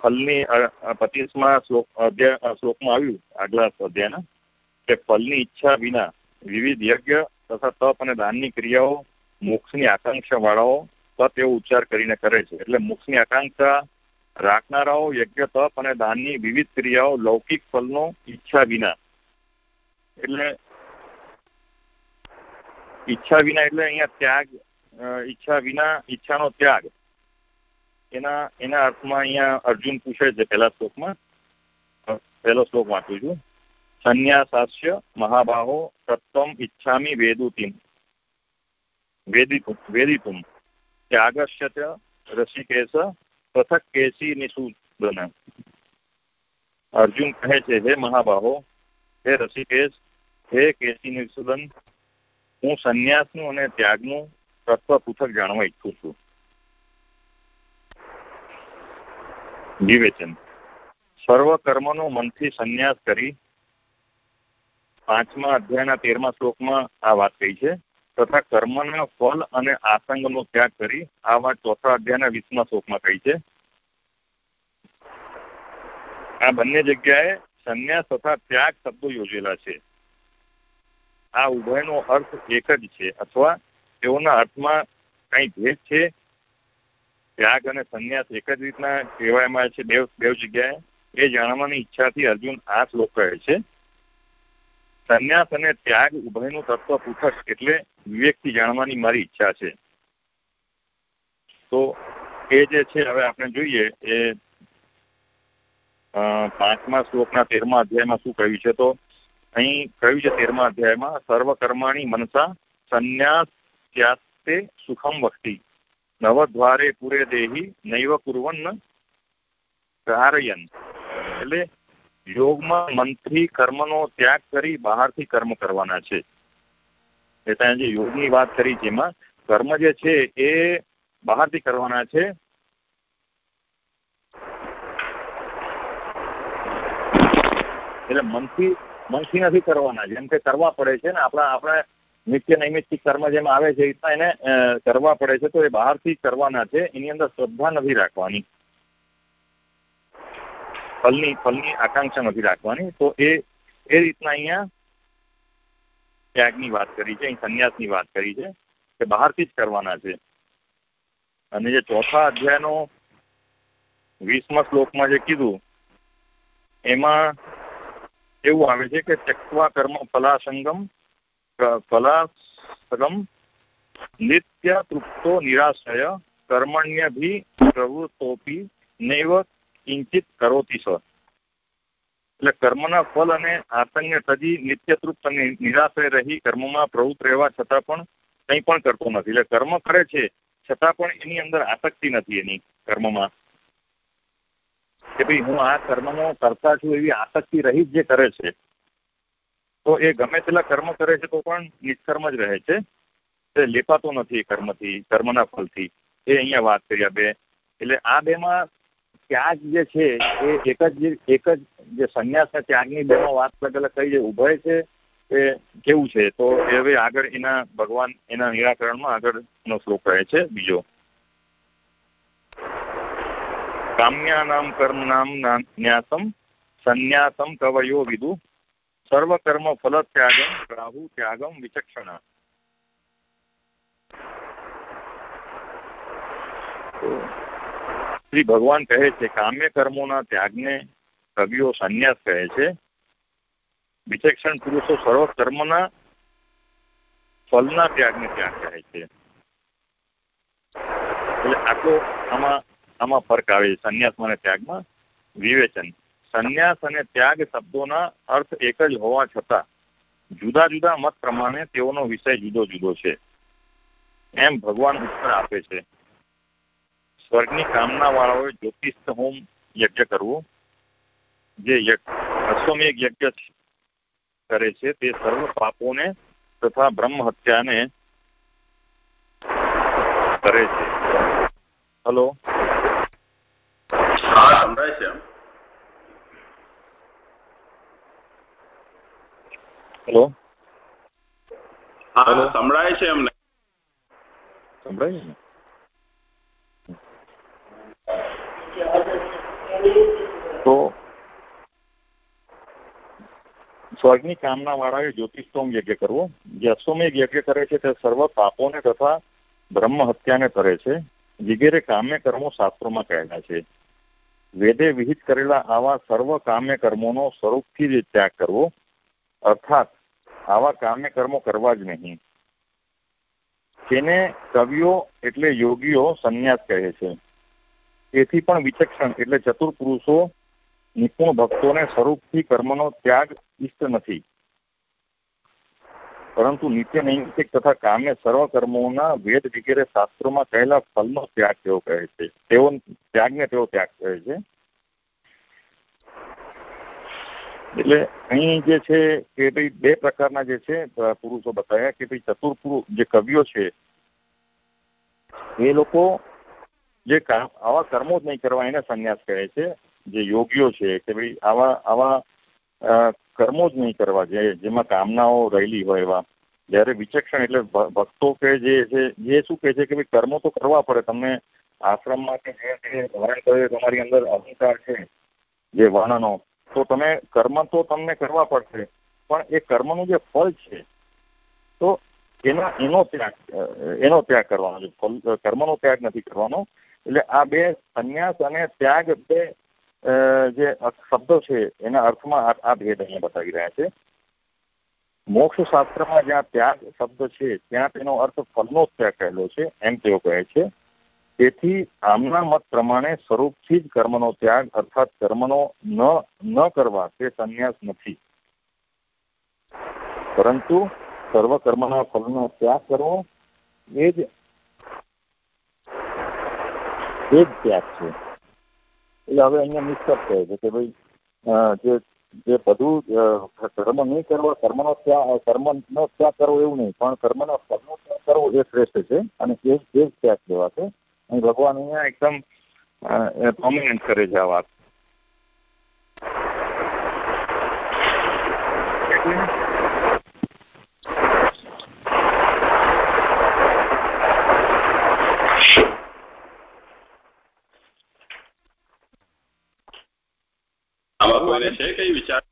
ફલની પચીસમાં શ્લોક, અધ્યાય શ્લોકમાં આવ્યું આગલા અધ્યાયના, કે ફલની ઈચ્છા વિના વિવિધ યજ્ઞ તથા તપ અને દાનની ક્રિયાઓ મોક્ષની આકાંક્ષા વાળાઓ તપ એવો ઉચ્ચાર કરીને કરે છે. એટલે મોક્ષની આકાંક્ષા રાખનારાઓ યજ્ઞ, તપ અને દાનની વિવિધ ક્રિયાઓ લૌકિક ફલનો ઈચ્છા વિના. એટલે ઈચ્છા વિના એટલે અહીંયા ત્યાગ ઈચ્છા વિના, ઈચ્છાનો ત્યાગ. એના એના અર્થમાં અહીંયા અર્જુન પૂછે છે પહેલા શ્લોકમાં. પહેલો શ્લોક વાંચું છું. સંન્યાસાસ્ય મહાબાહો તત્વમ ઈચ્છામી વેદુતિમ વેદિતુમ વેદિતુમ ત્યાગસ્ય રસિકેશ પૃથક કેસી નિસુદન અર્જુન કહે છે હે મહાબાહો હે રસિકેશ હે કેસી નિસુદન હું સંન્યાસનું અને ત્યાગનું તત્વ પૃથક જાણવા ઈચ્છું છું વિવેચન સર્વ કર્મનો મનથી સંન્યાસ કરી પાંચમા અધ્યાયના તેરમા શ્લોકમાં આ વાત કહી છે. તથા કર્મના ફલ અને આસંગનો ત્યાગ કરી આ વાત ચોથા અધ્યાયના વીસમા શ્લોકમાં કહી છે. આ બંને જગ્યાએ સંન્યાસ તથા ત્યાગ શબ્દો યોજેલા છે. આ ઉભયનો અર્થ એક જ છે અથવા તેઓના અર્થમાં કઈ ભેદ છે? ત્યાગ અને સંન્યાસ એક જ રીતના કહેવામાં છે. બે બે જગ્યાએ એ જાણવાની ઈચ્છાથી અર્જુન આ શ્લોક કહે છે. સંન્યાસ અને ત્યાગ ઉભયનું તત્વ પૃથક એટલે વિવેકથી જાણવાની મારી ઈચ્છા છે. તો એ જે છે, હવે આપણે જોઈએ એ પાંચમા શ્લોકના તેરમા અધ્યાયમાં શું કહ્યું છે તો અહીં કહ્યું છે તેરમા અધ્યાયમાં, સર્વકર્માણી મનસા સંન્યાસ ત્યાસ્તે સુખમ વક્તિ. નવદ્વારે પૂરે દેહી નૈવ કુર્વન ધારયન. એટલે યોગમાં મનથી કર્મનો ત્યાગ કરી બહારથી કર્મ કરવાના છે. એટલે જે યોગની વાત કરી એમાં કર્મ જે છે એ બહારથી કરવાના છે. એટલે મનથી મનથી નથી કરવાના, જેમ કે કરવા પડે છે ને, આપણા આપણે નિત્ય નૈમિત્તિક કર્મ જેમ આવે છે એને કરવા પડે છે, તો એ બહારથી કરવાના છે, એની અંદર શ્રદ્ધા નથી રાખવાની. ફલની ફલની આકાંક્ષા નથી રાખવાની. તો એ એ રીતના અહીંયા ત્યાગની વાત કરી છે, અહીં સંન્યાસની વાત કરી છે કે બહારથી જ કરવાના છે. અને જે ચોથા અધ્યાયનો વીસમા શ્લોકમાં જે કીધું, એમાં એવું આવે છે કે ત્યક્વા કર્મ ફલાસંગમ ફલાસગમ નિત્ય તૃપ્તો નિરાશય, કર્મણ્યભી પ્રવૃત્તોપી નૈવ કિંચિત કરોતી સ એટલે કર્મના ફલ અને આસંગને સજી નિત્યતૃપ્ત અને નિરાશય રહી કર્મમાં પ્રવૃત્ત રહેવા છતાં પણ કંઈ પણ કરતો નથી. એટલે કર્મ કરે છે છતાં પણ એની અંદર આસક્તિ નથી એની કર્મમાં. કે ભાઈ હું આ કર્મનો કરતા છું એવી આસક્તિ રહી જે કરે છે. તો એ ગમે તેટલા કર્મ કરે છે તો પણ નિષ્કર્મ જ રહે છે. તે લેપાતો નથી કર્મથી, કર્મના ફલથી એ અહીંયા વાત કરી આ બે. એટલે આ બેમાં ત્યાગ જે છે, એ એક જ એક જ જે સંન્યાસ ત્યાગની બેમાં વાત અલગ કઈ જે ઉભય છે, એ કેવું છે? તો એ હવે આગળ એના ભગવાન એના નિરાકરણમાં આગળનો શ્લોક રહે છે બીજો. કામ્યાનામ કર્મનામ ન્યાસમ, સંન્યાસમ કવયો વિદુ સર્વકર્મ ફલ ત્યાગમ રાહુ ત્યાગમ વિચક્ષણા. શ્રી ભગવાન કહે છે કામ્ય કર્મોના ત્યાગને કવિઓ સંન્યાસ કહે છે. વિચક્ષણ પુરુષો સર્વ કર્મના ફલના ત્યાગને ત્યાગ કહે છે. એટલે આટલો આમાં આમાં ફરક આવે છે સંન્યાસમાં અને ત્યાગમાં વિવેચન. સંન્યાસ અને ત્યાગ શબ્દોના અર્થ એક જ હોવા છતાં જુદા જુદા મત પ્રમાણે તેઓનો વિષય જુદો જુદો છે. એમ ભગવાન ઉત્તર આપે છે. સ્વર્ગની કામના વાળાઓએ જ્યોતિષ હોમ યજ્ઞ કરવું. જે અશ્વમેઘ યજ્ઞ કરે છે તે સર્વ પાપોને તથા બ્રહ્મ હત્યાને કરે છે. હલો. હા સંભળાય છે હેલો. સંભળાય છે એમને. સંભળાય ને? તો સ્વર્ગની કામના વાળાએ જ્યોતિષોમ યજ્ઞ કરવો. જે અશ્વમેઘ યજ્ઞ કરે છે તે સર્વ પાપોને તથા બ્રહ્મ હત્યાને કરે છે. વગેરે કામ્ય કર્મો શાસ્ત્રોમાં કહેલા છે. વેદે વિહિત કરેલા આવા સર્વ કામ્ય કર્મોનો સ્વરૂપથી જ ત્યાગ કરવો. અર્થાત, આવા કામ્ય કર્મો કરવા જ નહીં. તેને કવિઓ એટલે યોગીઓ સંન્યાસ કહે છે. તેથી પણ વિચક્ષણ એટલે ચતુર પુરુષો નિપુણ ભક્તોને સ્વરૂપથી કર્મનો ત્યાગ ઇષ્ટ નથી. પરંતુ નિત્ય નૈમિતિક તથા કામ્ય સર્વ કર્મોના વેદ વગેરે શાસ્ત્રોમાં કહેલા ફલનો ત્યાગ તેઓ કહે છે. તેઓ ત્યાગને તેઓ ત્યાગ કહે છે. એટલે અહીં જે છે કે ભાઈ બે પ્રકારના જે છે પુરુષો બતાવ્યા કે ભાઈ ચતુર પુરુષ જે કવિઓ છે, એ લોકો જે આવા કર્મો જ નહીં કરવા એને સંન્યાસ કહે છે. જે યોગીઓ છે કે ભાઈ આવા આવા કર્મો જ નહીં કરવા જે, જેમાં કામનાઓ રહેલી હોય એવા. જ્યારે વિચક્ષણ એટલે ભક્તો કે જે છે જે શું કહે છે કે ભાઈ કર્મો તો કરવા પડે. તમને આશ્રમમાં કે જે ધારણ કરે તમારી અંદર અહંકાર છે, જે વર્ણનો, તો તમે કર્મ તો તમને કરવા પડશે. પણ એ કર્મનું જે ફળ છે, તો એના, એનો ત્યાગ એનો ત્યાગ કરવાનો છે. કર્મનો ત્યાગ નથી કરવાનો. એટલે આ બે સંન્યાસ અને ત્યાગ બે જે શબ્દો છે, એના અર્થમાં આ ભેદ અહીંયા બતાવી રહ્યા છે. મોક્ષ શાસ્ત્રમાં જ્યાં ત્યાગ શબ્દ છે, ત્યાં તેનો અર્થ ફલનો ત્યાગ કહેલો છે, એમ તેઓ કહે છે. તેથી આમના મત પ્રમાણે સ્વરૂપથી જ કર્મનો ત્યાગ અર્થાત કર્મનો ન ન કરવા તે સંન્યાસ નથી. પરંતુ સર્વ કર્મના ફલનો ત્યાગ કરવો એ જ એ જ ત્યાગ છે? એટલે હવે અહીંયા નિષ્કર્ષ કહે છે કે ભાઈ જે જે બધું કર્મ નહીં કરવા, કર્મનો ત્યાગ કર્મનો ત્યાગ કરવો એવું નહીં, પણ કર્મનો કર્મનો ત્યાગ કરવો એ શ્રેષ્ઠ છે અને એ એ જ ત્યાગ કહેવાશે. અહીં ભગવાન અહીંયા એકદમ પ્રોમિનન્ટ કરે છે આ વાત. આમાં છે કઈ વિચાર?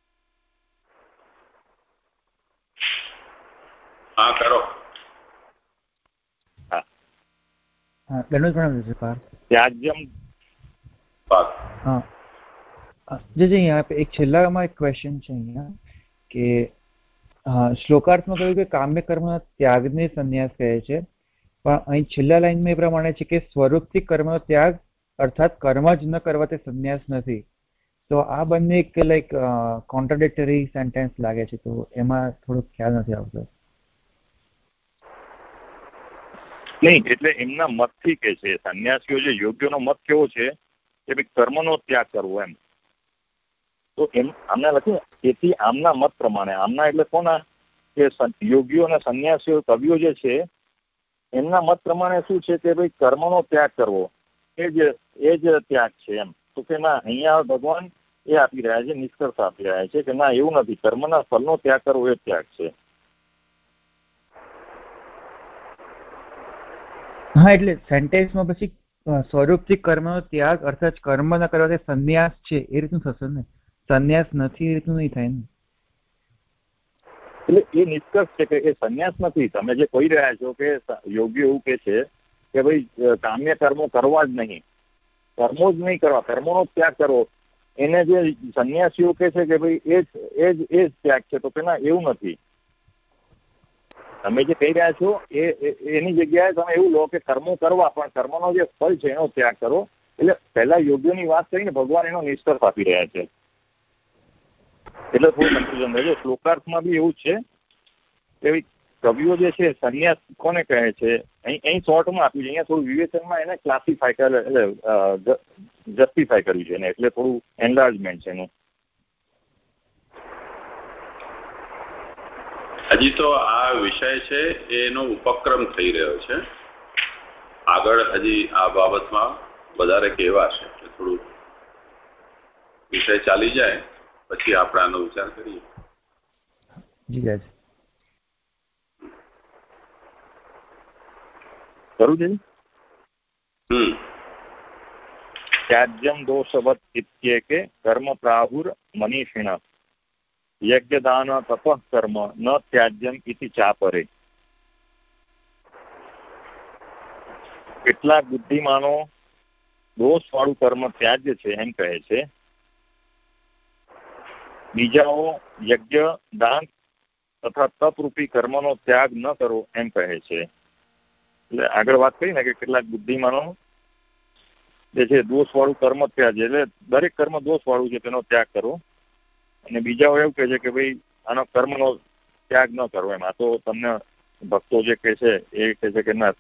હા કરો. હા. જે અહીંયા એક છેલ્લામાં એક ક્વેશ્ચન છે અહીંયા કે શ્લોકાર્થમાં કહ્યું કે કામ્ય કર્મ ત્યાગને સંન્યાસ કહે છે પણ અહીં છેલ્લા લાઈનમાં એ પ્રમાણે છે કે સ્વરૂપથી કર્મનો ત્યાગ અર્થાત કર્મ જ ન કરવા તે સંન્યાસ નથી. તો આ બંને એક લાઈક કોન્ટ્રાડિક્ટરી સેન્ટેન્સ લાગે છે, તો એમાં થોડોક ખ્યાલ નથી આવતો. નહીં, એટલે એમના મતથી કે છે, સંન્યાસીઓ જે યોગ્યનો મત કેવો છે, કે ભાઈ કર્મનો ત્યાગ કરવો એમ. તો એમ, આમના લખ્યું તેથી આમના મત પ્રમાણે, આમના એટલે કોના? કે યોગીઓ અને સંન્યાસીઓ, કવિઓ જે છે, એમના મત પ્રમાણે શું છે કે ભાઈ કર્મનો ત્યાગ કરવો, એ જ એ જ ત્યાગ છે એમ. તો કે ના, અહીંયા ભગવાન એ આપી રહ્યા છે નિષ્કર્ષ આપી રહ્યા છે કે ના એવું નથી. કર્મના ફલનો ત્યાગ કરવો એ ત્યાગ છે. હા એટલે સેન્ટેન્સમાં પછી સ્વરૂપથી કર્મનો ત્યાગ અર્થાત કર્મ ન કરવાથી સંન્યાસ છે એ રીતનું થશે ને? સંન્યાસ નથી એ રીતનું નહીં થાય ને? એટલે એ નિષ્કર્ષ છે કે એ સંન્યાસ નથી. તમે જે કહી રહ્યા છો કે યોગ્ય એવું કે છે કે ભાઈ કામ્ય કર્મો કરવા જ નહીં. કર્મો જ નહીં કરવા. કર્મોનો ત્યાગ કરવો. એને જે સંન્યાસીઓ કે છે કે ભાઈ એ જ એ જ એ જ ત્યાગ છે, તો પેલા એવું નથી. તમે જે કહી રહ્યા છો, એ એની જગ્યાએ તમે એવું લો કે કર્મો કરવા, પણ કર્મનો જે ફળ છે, એનો ત્યાગ કરો. એટલે પહેલા યોગ્યની વાત કરીને ભગવાન એનો નિષ્કર્ષ આપી રહ્યા છે. એટલે થોડું કન્ફ્યુઝન રહેજો. શ્લોકાર્થમાં બી એવું છે કે કવિઓ જે છે, સંન્યાસ કોને કહે છે? અહીં અહીં શોર્ટમાં આપ્યું છે. અહીંયા થોડું વિવેચનમાં એને ક્લાસિફાય કરે એટલે જસ્ટિફાય કર્યું છે એને એટલે થોડું એન્લાર્જમેન્ટ છે એનું. હજી તો આ વિષય છે એનો ઉપક્રમ થઈ રહ્યો છે. આગળ હજી આ બાબતમાં વધારે કહેવાશે એટલે થોડું વિષય ચાલી જાય પછી આપણે આનો વિચાર કરીએ. જી. રાજ કરું છે હમ ત્યાજ્યમ દોષવત ઇત્યેકે કર્મ પ્રાહુર મનીષિણ યજ્ઞદાન તપઃ કર્મ ન ત્યાજ્યમ ઇતિ ચાપરે કેટલાક બુદ્ધિમાનો દોષ વાળું કર્મ ત્યાજ્ય છે એમ કહે છે. બીજાઓ યજ્ઞ દાન તથા તપરૂપી કર્મનો ત્યાગ ન કરો એમ કહે છે. એટલે આગળ વાત કરી ને કે કેટલાક બુદ્ધિમાનો જે છે દોષ વાળું કર્મ ત્યાગ એટલે દરેક કર્મ દોષ વાળું છે, તેનો ત્યાગ કરો અને બીજાઓ એવું કહે છે કે ભાઈ, આનો કર્મનો ત્યાગ ન કરવો એમ. તો તમને ભક્તો જે કહે છે, એ કહે છે કે ના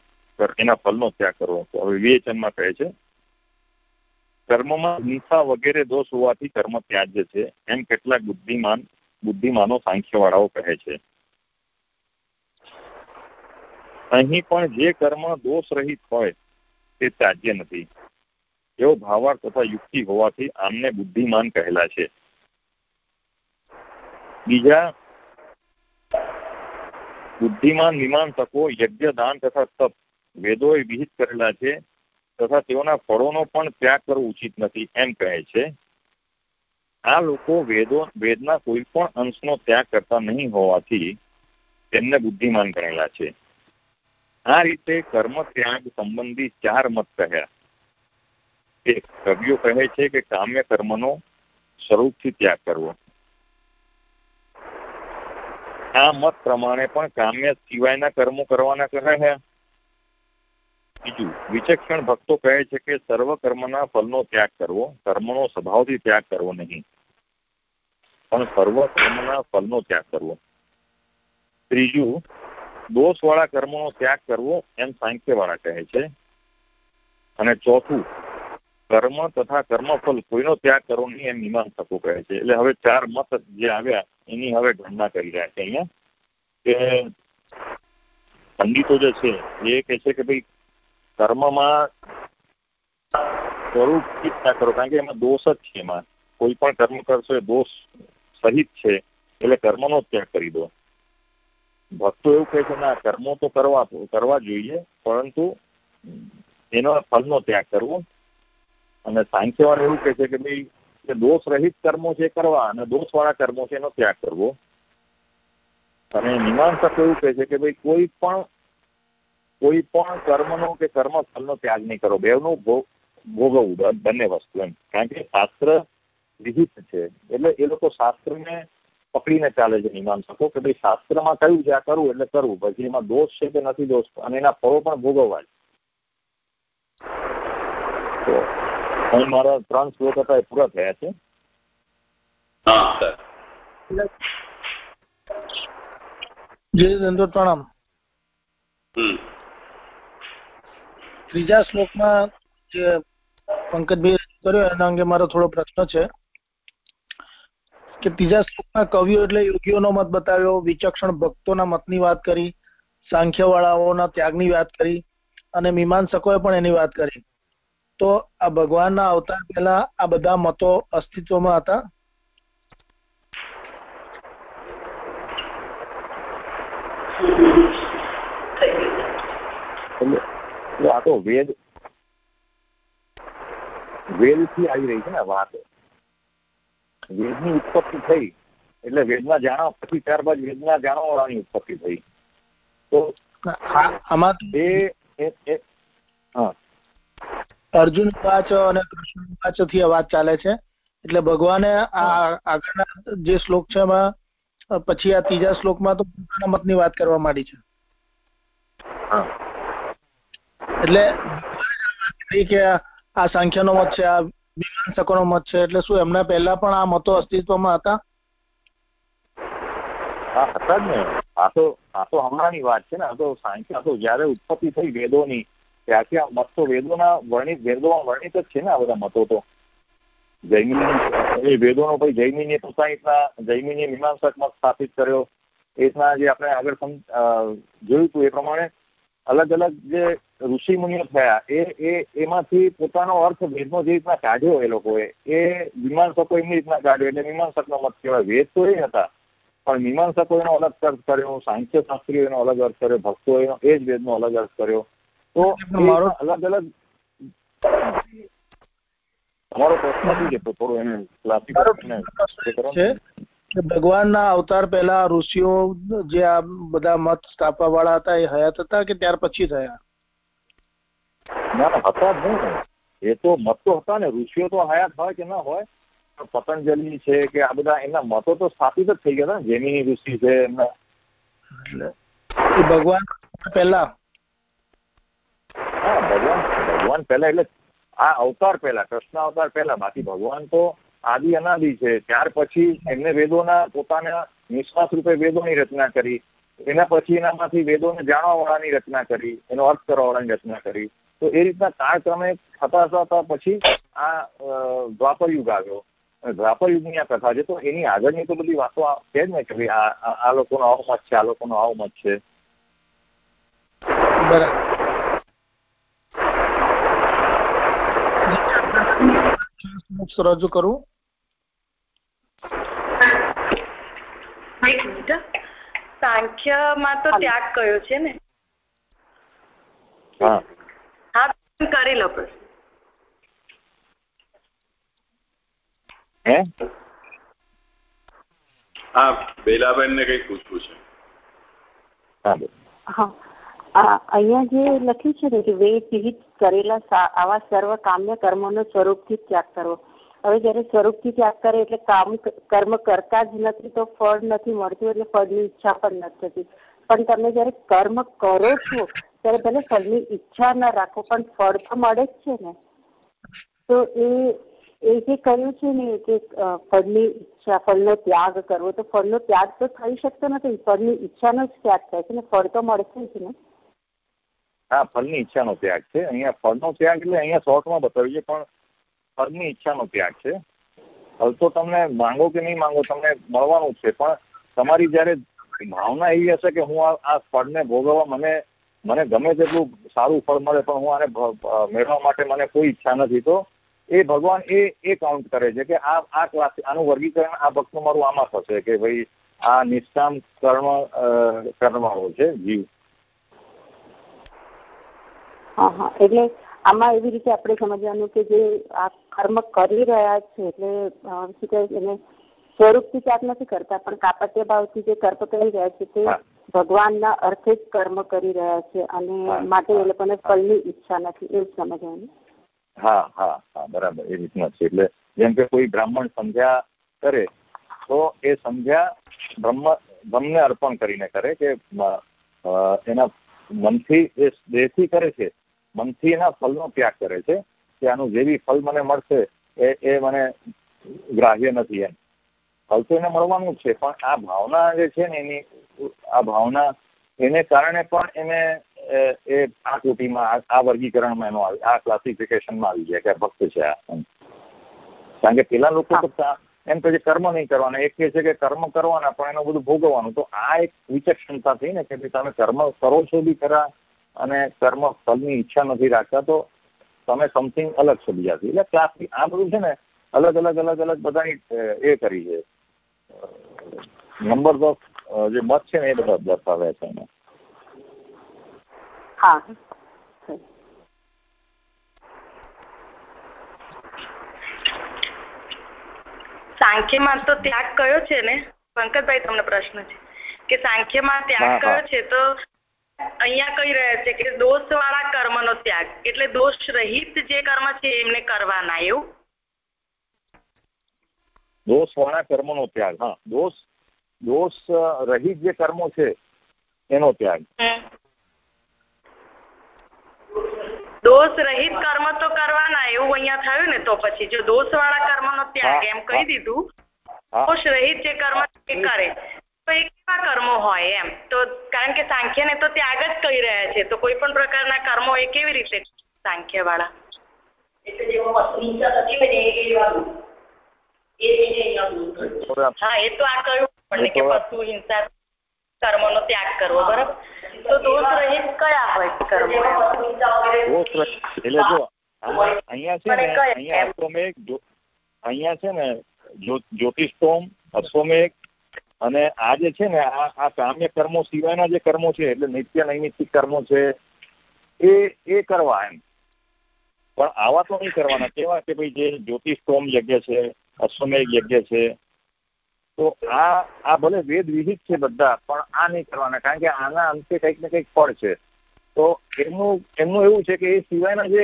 એના ફલનો ત્યાગ કરવો. તો હવે વિવેચનમાં કહે છે, કર્મમાં હિંસા વગેરે દોષ હોવાથી કર્મ ત્યાજ્ય છે, એમ કેટલાક બુદ્ધિમાન, બુદ્ધિમાનો સાંખ્યવાળાઓ કહે છે. અહીં પણ જે કર્મ દોષ રહિત હોય તે ત્યાજ્ય નથી. એવો ભાવાર્થ તથા યુક્તિ હોવાથી આમને બુદ્ધિમાન કહેલા છે. બીજા, બુદ્ધિમાન મીમાંસકો યજ્ઞ, દાન તથા તપ વેદોએ વિહિત કરેલા છે તથા તેઓના ફળોનો પણ ત્યાગ કરવો ઉચિત નથી એમ કહે છે. આ લોકો વેદો, વેદના કોઈ પણ અંશનો ત્યાગ કરતા નહીં હોવાથી તેમને બુદ્ધિમાન ગણેલા છે. આ રીતે કર્મ ત્યાગ સંબંધી ચાર મત કહ્યા. એક કવિઓ કહે છે કે કામ્ય કર્મનો સ્વરૂપથી ત્યાગ કરવો. આ મત પ્રમાણે પણ કામ્ય સિવાયના કર્મો કરવાના કહે બીજું, વિચક્ષણ ભક્તો કહે છે કે સર્વ કર્મના ફલનો ત્યાગ કરવો, કર્મનો સ્વભાવથી ત્યાગ કરવો નહીં. પણ સર્વ કર્મના ફલનો ત્યાગ કરવો. ત્રીજું દોષવાળા કર્મનો ત્યાગ કરવો એમ સાંખ્યવાળા કહે છે. અને ચોથું, કર્મ તથા કર્મફલ કોઈનો ત્યાગ કરવો નહીં એમ મીમાંસકો કહે છે. એટલે હવે ચાર મત જે આવ્યા, એની હવે ગણના કરી રહ્યા છે અહીંયા. કે પંડિતો જે છે, એ કહે છે કે ભાઈ, કર્મમાં સ્વરૂપ ના કરો. કારણ કે એમાં દોષ જ છે એમાં. કોઈ પણ કર્મ કરશો એ દોષ સહિત છે, એટલે કર્મનો ત્યાગ કરી દો. ભક્તો એવું કહે છે, ના, કર્મો તો કરવા કરવા જોઈએ, પરંતુ એનો ફલનો ત્યાગ કરવો. અને સાંખ્યવાળા એવું કહે છે કે, ભાઈ દોષ રહિત કર્મો છે કરવા, અને દોષવાળા કર્મો છે એનો ત્યાગ કરવો. અને મીમાંસક એવું કહે છે કે, ભાઈ, કોઈ પણ કોઈ પણ કર્મનો કે કર્મ ફલનો ત્યાગ નહીં કરો. બેવનું ભોગવવું બંને વસ્તુ એમ. કારણ કે શાસ્ત્ર વિહિત છે. એટલે એ લોકો શાસ્ત્રને પકડીને ચાલે છે મીમાંસકો કે ભાઈ શાસ્ત્રમાં કયું છે આ કરવું એટલે કરવું પછી એમાં દોષ છે કે નથી દોષ અને એના ફળો પણ ભોગવવા તો અહીં મારા ત્રણ શ્લોક હતા એ પૂરા થયા છે. જય પ્રણામ. ત્રીજા શ્લોકમાં જે પંકજભાઈ કર્યો એના અંગે મારો થોડો પ્રશ્ન છે. કે ત્રીજા શ્લોકમાં કવિઓ એટલે યોગીઓનો મત બતાવ્યો, વિચક્ષણ ભક્તોના મતની વાત કરી, સાંખ્યવાળાઓના ત્યાગની વાત કરી અને મીમાંસકોએ પણ એની વાત કરી. તો આ ભગવાનના અવતાર પહેલા આ બધા મતો અસ્તિત્વમાં હતા? આ તો વેદ વેદથી આવી રહી છે ને વાત. વેદની ઉત્પત્તિ થઈ. એટલે વેદના જાણવા પછી ત્યારબાદ વેદના જાણવાની ઉત્પત્તિ થઈ. તો આમાં એ હા. અર્જુન વાચ અને કૃષ્ણ વાચથી આ વાત ચાલે છે. એટલે ભગવાને આ આગળના જે શ્લોક છે એમાં પછી આ ત્રીજા શ્લોકમાં તો પોતાના મતની વાત કરવા માંડી છે. એટલે કે આ સંખ્યાનો મત છે આ મીમાંસકોનો મત છે, એટલે શું એમના પહેલા પણ આ મતો અસ્તિત્વમાં હતા? હા, હતા જ ને. આ તો આ તો હમણાંની વાત છે ને. આ તો સાંખ્ય તો જયારે ઉત્પત્તિ થઈ વેદોની, ત્યારથી આ મત તો વેદોના વર્ણિત, વેદોમાં વર્ણિત જ છે ને આ બધા મતો તો. જૈમિની એ વેદોનો ભાઈ જૈમિનીએ પોતાની રીતના જૈમિનીએ મીમાંસક મત સ્થાપિત કર્યો. એ રીતના જે આપણે આગળ જોયું હતું એ પ્રમાણે અલગ અલગ જે ઋષિ મુનિઓ થયા એ એ એમાંથી પોતાનો અર્થ વેદનો જે રીતના કાઢ્યો એ લોકોએ એ મીમાંસકો એમની રીતના કાઢ્યો એટલે મીમાંસકનો મત કહેવાય. વેદ તો એ હતા પણ મીમાંસકો એનો અલગ અર્થ કર્યો સાહિત્ય શાસ્ત્રીઓ એનો અલગ અર્થ કર્યો ભક્તો એનો એ જ વેદનો અલગ અર્થ કર્યો. તો અલગ અલગ તમારો પ્રશ્ન શું છે? થોડું એને ક્લાસિકલ છે કે ભગવાનના અવતાર પહેલા ઋષિઓ જે આ બધા મત સ્થાપવા વાળા હતા એ હયાત હતા કે ત્યાર પછી થયા? ના હતા જ નહીં. એ તો મત તો હતા ને. ઋષિઓ તો હયાત હોય કે ના હોય પતંજલિ છે કે આ બધા એમના મતો તો સ્થાપિત જ થઈ ગયા ને. જેમિની ઋષિ છે એમના. એટલે ભગવાન પહેલા? હા ભગવાન ભગવાન પહેલા એટલે આ અવતાર પહેલા કૃષ્ણ અવતાર પહેલા. બાકી ભગવાન તો આદિ અનાદિ છે. ત્યાર પછી એમને વેદોના પોતાના નિશ્વાસ રૂપે વેદોની રચના કરી. એના પછી એનામાંથી વેદોને જાણવા વાળાની રચના કરી. એનો અર્થ કરવા વાળાની રચના કરી. તો એ રીતના કાળક્રમે થતા થતા પછી આ દ્વાપર યુગ આવ્યો. દ્વાપર યુગની આ કથા છે. તો એની આગળની તો બધી વાતો છે જ ને કે ભાઈ આ આ લોકોનો આવો મત છે, આ લોકોનો આવો મત છે. બરાબર. રજૂ કરું. એક મિનિટ સાંખ્યમાં તો ત્યાગ કયો છે ને? હા. હા કરી લો હે? હા બેલાબેન ને કઈ પૂછવું છે? હા. અહીંયા જે લખ્યું છે ને કે વેદ કરેલા આવા સર્વ કામ્ય કર્મોનો સ્વરૂપથી ત્યાગ કરવો. હવે જયારે સ્વરૂપથી ત્યાગ કરે એટલે કામ, કર્મ કરતા જ નથી તો ફળ નથી મળતું એટલે ફળની ઈચ્છા પણ નથી થતી. પણ તમે જયારે કર્મ કરો છો, ત્યારે ભલે ફળની ઈચ્છા ન રાખો, પણ ફળ તો મળે જ છે ને. તો એ એ જે કહ્યું છે ને કે ફળની ઈચ્છા, ફળનો ત્યાગ કરવો, તો ફળનો ત્યાગ તો થઈ શકતો નથી. ફળની ઈચ્છાનો જ ત્યાગ થાય છે ને, ફળ તો મળશે જ ને. હા, ફળની ઈચ્છાનો ત્યાગ છે. અહીંયા ફળનો ત્યાગ એટલે અહીંયા શોર્ટમાં બતાવ્યું છે પણ ફળની ઈચ્છાનો ત્યાગ છે. ફળ તો તમને માંગો કે નહીં માંગો, તમને મળવાનું છે. પણ તમારી જ્યારે ભાવના એવી હશે કે હું આ ફળને ભોગવવા મને મને ગમે તેટલું સારું ફળ મળે, પણ હું આને મેળવવા માટે મને કોઈ ઈચ્છા નથી, તો એ ભગવાન એ એ કાઉન્ટ કરે છે કે આ આ ક્લાસ આનું વર્ગીકરણ આ ભક્તનું મારું આમાં થશે કે ભાઈ આ નિષ્કામ કર્મ કરવાળો છે, જીવ. હા હા. એટલે આમાં એવી રીતે આપણે સમજવાનું કે જે આ કર્મ કરી રહ્યા છે એટલે શું કહે એને સ્વરૂપથી ત્યાગ નથી કરતા પણ કાપટ્ય ભાવથી જે કર્મ કરી રહ્યા છે તે ભગવાનના અર્થે જ કર્મ કરી રહ્યા છે અને માટે એ લોકોને ફળની ઈચ્છા નથી એવું સમજવાનું. હા હા હા. બરાબર. એ રીતના છે. એટલે જેમ કે કોઈ બ્રાહ્મણ સંધ્યા કરે તો એ સંધ્યા બ્રહ્મ બ્રહ્મને અર્પણ કરીને કરે કે એના મનથી એ દેહથી કરે છે મનથી એના ફલનો ત્યાગ કરે છે કે આનું જેવી ફલ મને મળશે એ એ મને ગ્રાહ્ય નથી એમ. ફલ તો એને મળવાનું છે પણ આ ભાવના જે છે ને એની આ ભાવના એને કારણે પણ એને એ આ કોટીમાં આ વર્ગીકરણમાં એનો આવી આ ક્લાસિફિકેશનમાં આવી જાય કે ભક્ત છે આ. કારણ કે પેલા લોકો તો એમ કહે છે કર્મ નહીં કરવાના એક કહે છે કે કર્મ કરવાના પણ એનું બધું ભોગવવાનું. તો આ એક વિચક્ષણતા થઈ ને કે તમે કર્મ કરો છો બી ખરા અને કર્મ ફળની ઈચ્છા નથી રાખતા તો તમે સમથિંગ અલગ છો બીજાથી. એટલે ક્લાસથી આ બધું છે ને અલગ અલગ અલગ અલગ બધાની એ કરી છે. નંબર ઓફ જે મત છે ને એ બધા દર્શાવ્યા છે એને હા. સાંખ્યમાં તો ત્યાગ કયો છે ને? પંકજભાઈ તમને પ્રશ્ન છે. કે સાંખ્યમાં ત્યાગ કયો છે તો અહીંયા કહી રહ્યા છે કે દોષ વાળા કર્મનો ત્યાગ. એટલે દોષ રહિત જે કર્મ છે એમને કરવાના એવું? દોષ વાળા કર્મનો ત્યાગ હા. દોષ દોષ રહિત જે કર્મો છે એનો ત્યાગ. દોષ રહિત કર્મ તો કરવાના એવું અહીંયા થયું ને તો પછી જો દોષ વાળા કર્મ નો ત્યાગ એમ કહી દીધું દોષ રહિત જે કર્મ એ કરે. તો એ કેવા કર્મો હોય એમ? તો કારણ કે સાંખ્ય ને તો ત્યાગ જ કહી રહ્યા છે. તો કોઈ પણ પ્રકારના કર્મો એ કેવી રીતે સાંખ્ય વાળા. હા એ તો આ કહ્યું આપણને કે પશુ હિંસા કર્મ નો ત્યાગ કરવો બરાબર? તો દોષ રહિત કયા હોય કર્મ? એટલે જો અહીંયા છે ને અહીંયા અશ્વમેઘ અહીંયા છે ને જ્યોતિષોમ અશ્વમેઘ અને આ જે છે ને, આ આ કામ્ય કર્મો સિવાયના જે કર્મો છે, એટલે નિત્ય નૈમિત્તિક કર્મો છે, એ એ કરવા એમ. પણ આવા તો નહીં કરવાના. કેવા કે ભાઈ જે જ્યોતિષ ટોમ યજ્ઞ છે, અશ્વમેઘ યજ્ઞ છે, તો આ આ ભલે વેદ વિહિત છે બધા, પણ આ નહીં કરવાના. કારણ કે આના અંતે કંઈક ને કંઈક ફળ છે. તો એમનું એમનું એવું છે કે એ સિવાયના જે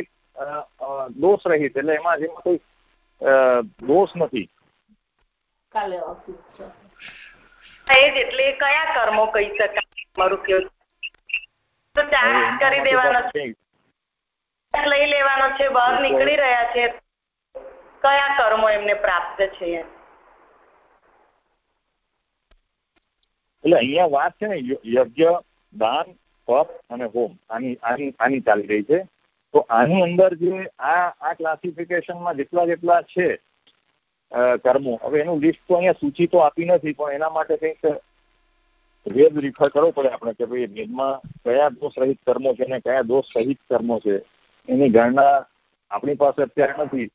દોષ રહિત, એટલે એમાં જેમાં કોઈ દોષ નથી. એટલે કયા કર્મો કહી શકાય? મારું કેવું તો ત્યાગ કરી દેવાનો છે. લઈ લેવાનો છે બહાર નીકળી રહ્યા છે. કયા કર્મો એમને પ્રાપ્ત છે? એટલે અહીંયા વાત છે ને યજ્ઞ દાન તપ અને હોમ. આની આની આની ચાલી રહી છે. તો આની અંદર જે આ આ ક્લાસિફિકેશનમાં જેટલા જેટલા છે કર્મો. હવે એનું લિસ્ટ તો અહીંયા સૂચિ તો આપી નથી, પણ એના માટે કંઈક વેદ રિફર કરવો પડે આપણે કે ભાઈ વેદમાં કયા દોષ રહિત કર્મો છે અને કયા દોષ સહિત કર્મો છે, એની ગણના આપણી પાસે અત્યારે નથી.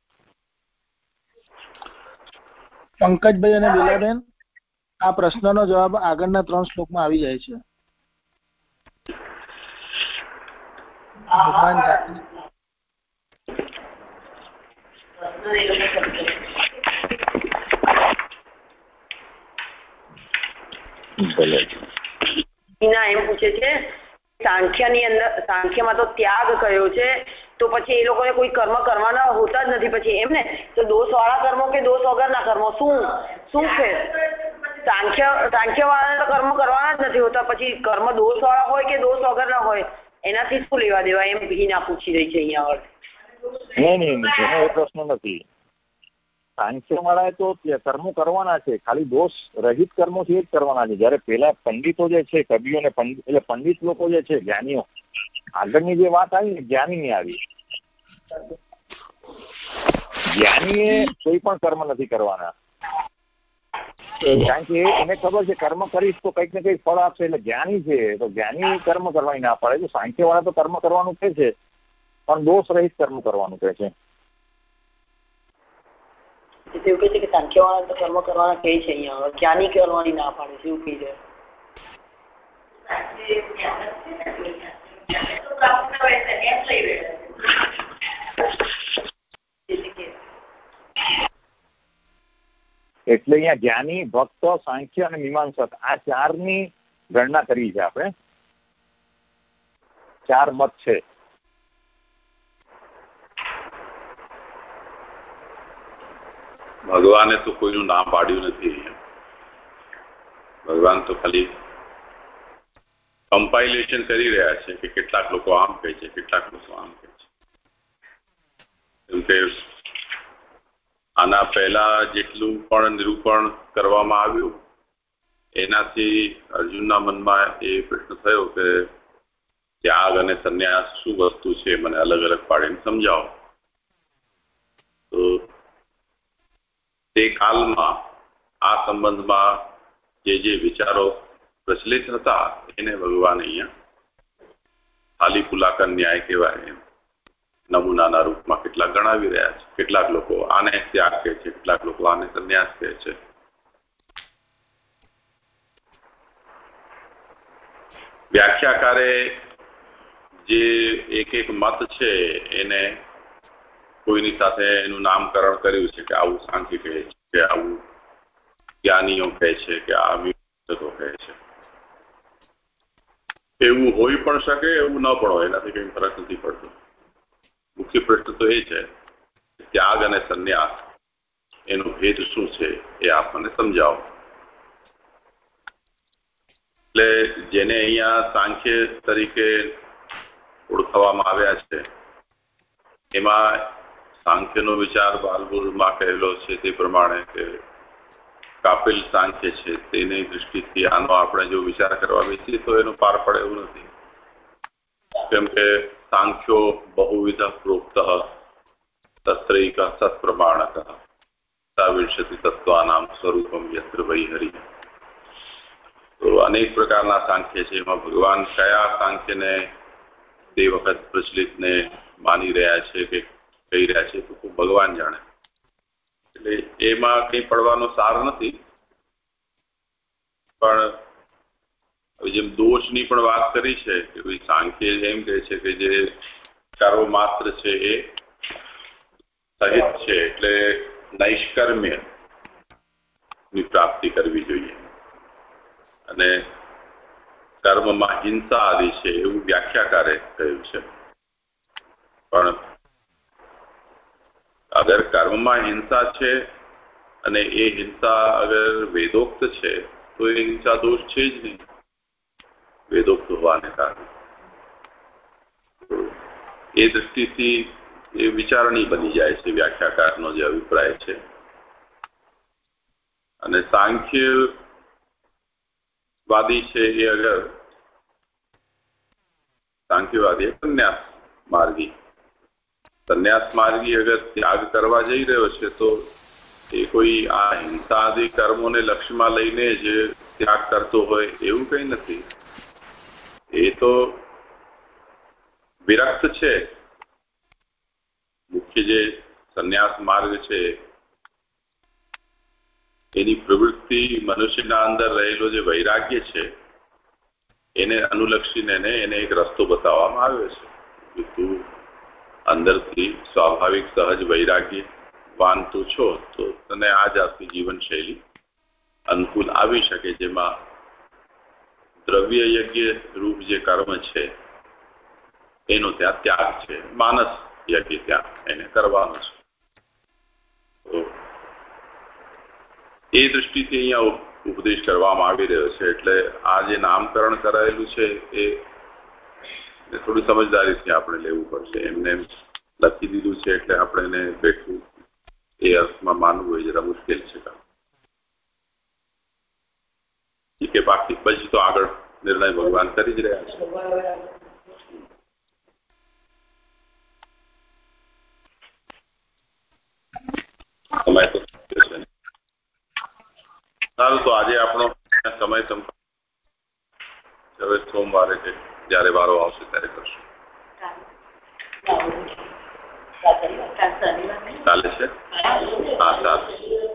પંકજભાઈ અને બિલાબેન, આ પ્રશ્નનો જવાબ આગળના ત્રણ શ્લોકમાં આવી જાય છે. ભગવાન એમ પૂછે છે સાંખ્યની અંદર સાંખ્યમાં તો ત્યાગ કયો છે તો પછી એ લોકોને કોઈ કર્મ કરવાના હોતા જ નથી. પછી એમ ને તો દોષ વાળા કર્મો કે દોષ વગરના કર્મો? શું? શું છે? સાંખ્ય સાંખ્ય વાળાને કર્મ કરવાના જ નથી હોતા. પછી કર્મ દોષ વાળા હોય કે દોષ વગરના હોય એનાથી શું લેવા દેવા? એમ ભીના પૂછી રહી છે અહીંયા આગળ. નહીં નહીં એ પ્રશ્ન નથી. સાંખ્યવાળાએ તો કર્મો કરવાના છે. ખાલી દોષ રહિત કર્મો થી જ કરવાના છે. જયારે પેલા પંડિતો જે છે, કવિઓ ને એટલે પંડિત લોકો જે છે, જ્ઞાનીઓ, આગળની જે વાત આવી ને, જ્ઞાનીની આવી. જ્ઞાનીએ કોઈ પણ કર્મ નથી કરવાના. કારણ કે એને ખબર છે, કર્મ કરીશ તો કંઈક ને કંઈક ફળ આપશે. એટલે જ્ઞાની છે, તો જ્ઞાની કર્મ કરવાની ના પડે. તો સાંખ્ય વાળા તો કર્મ કરવાનું કહે છે, પણ દોષ રહિત કર્મ કરવાનું કહે છે. એવું કહે છે કે સાંખ્યવાળા તો કર્મ કરવાના કહે છે અહીંયા. જ્ઞાની કરવાની ના પાડે છે, એવું કહી છે. એટલે અહીંયા જ્ઞાની, ભક્ત, સાંખ્ય અને મીમાંસક, આ ચારની ગણના કરી છે આપણે. ચાર મત છે. ભગવાને તો કોઈનું નામ પાડ્યું નથી. ભગવાન તો ખાલી કમ્પાઇલેશન કરી રહ્યા છે કે કેટલાક લોકો આમ કહે છે, કેટલાક લોકો આમ કહે છે. કેમ કે આના પહેલા જેટલું પણ નિરૂપણ કરવામાં આવ્યું, એનાથી અર્જુનના મનમાં એ પ્રશ્ન થયો કે ત્યાગ અને સંન્યાસ શું વસ્તુ છે, મને અલગ અલગ પાડીને સમજાવો તો તે કાલમાં આ સંબંધમાં જે જે વિચારો પ્રચલિત હતા એને ભગવાન અહીંયા ખાલી પુલાકર ન્યાય કહેવાય નમૂનાના રૂપમાં કેટલાક ગણાવી રહ્યા છે. કેટલાક લોકો આને ત્યાગ કહે છે, કેટલાક લોકો આને સંન્યાસ કહે છે. વ્યાખ્યાકારે જે એક એક મત છે એને કોઈની સાથે એનું નામકરણ કર્યું છે કે આવું શાંતિ કહે છે, કે આવું જ્ઞાનીઓ કહે છે, કે આ વિમર્શકો કહે છે. એવું હોઈ પણ શકે, એવું ન પણ હોય, એનાથી કઈ ફરક નથી પડતો. મુખ્ય પ્રશ્ન તો એ છે ત્યાગ અને સંન્યાસ, એનો ભેદ શું છે, એ આપણને સમજાવો. એટલે જેને અહીંયા સાંખ્ય તરીકે ઓળખવામાં આવ્યા છે, એમાં સાંખ્યનો વિચાર બાલબુરમાં કહેલો છે તે પ્રમાણે કે કાપિલ સાંખ્ય છે તેની દૃષ્ટિથી આનો આપણે જો વિચાર કરવા બેસીએ તો એનો પાર પડે એવું નથી. કેમ કે સાંખ્યો બહુવિધ પ્રોક્ત તત્રૈક સત્પ્રમાણક સાવિંશતિ તત્વાનામ સ્વરૂપમ યત્ર વૈહરી તો અનેક પ્રકારના સાંખ્ય છે. એમાં ભગવાન કયા સાંખ્યને તે વખત પ્રચલિતને માની રહ્યા છે કે કહી રહ્યા છે ભગવાન જાણે. એટલે એમાં કંઈ પડવાનો સાર નથી. પણ જેમ દોષની પણ વાત કરી છે કે ભાઈ સાંખ્ય એમ કહે છે કે જે કર્મ માત્ર છે એ સહિત છે એટલે નૈષ્કર્મ્યની પ્રાપ્તિ કરવી જોઈએ. અને કર્મમાં હિંસા આવી છે એવું વ્યાખ્યાકારે કહ્યું છે. પણ અગર કર્મમાં હિંસા છે અને એ હિંસા અગર વેદોક્ત છે તો એ હિંસા દોષ છે જ નહીં વેદોક્ત હોવાને કારણે એ દ્રષ્ટિથી એ વિચારણી બની જાય છે વ્યાખ્યાકારનો જે અભિપ્રાય છે અને સાંખ્ય વાદી છે એ અગર સાંખ્યવાદી સંન્યાસ માર્ગી સંન્યાસ માર્ગી અગર ત્યાગ કરવા જઈ રહ્યો છે, તો એ કોઈ આ હિંસા આદિ કર્મોને લક્ષ્યમાં લઈને જે ત્યાગ કરતો હોય એવું કઈ નથી. એ તો વિરક્ત છે. મુખ્ય જે સંન્યાસ માર્ગ છે, એની પ્રવૃત્તિ મનુષ્યના અંદર રહેલો જે વૈરાગ્ય છે, એને અનુલક્ષીને એને એક રસ્તો બતાવવામાં આવ્યો છે. અંદરથી સ્વાભાવિક, સહજ વૈરાગ્ય વાન તું છો, તો તને આ જાતની જીવનશૈલી અનુકૂળ આવી શકે જેમાં દ્રવ્ય યજ્ઞ રૂપ જે કર્મ છે, એનો ત્યાં ત્યાગ છે, માનસ યજ્ઞ ત્યાગ એને કરવાનો છે. એ દૃષ્ટિથી અહીંયા ઉપદેશ કરવામાં આવી રહ્યો છે, એટલે આ જે નામકરણ કરાયેલું છે, એ થોડી સમજદારીથી આપણે લેવું પડશે. એમને લખી દીધું છે એટલે આપણે એને બેઠવું એ અર્થમાં માનવું એ જરા મુશ્કેલ છે છે બાકી પછી તો આગળ નિર્ણય ભગવાન કરી જ રહ્યા છે. સમય તો સારું તો આજે આપણો સમય હવે સોમવારે છે. જયારે વારો આવશે ત્યારે કરશું. ચાલે. છે? હા ચાલે.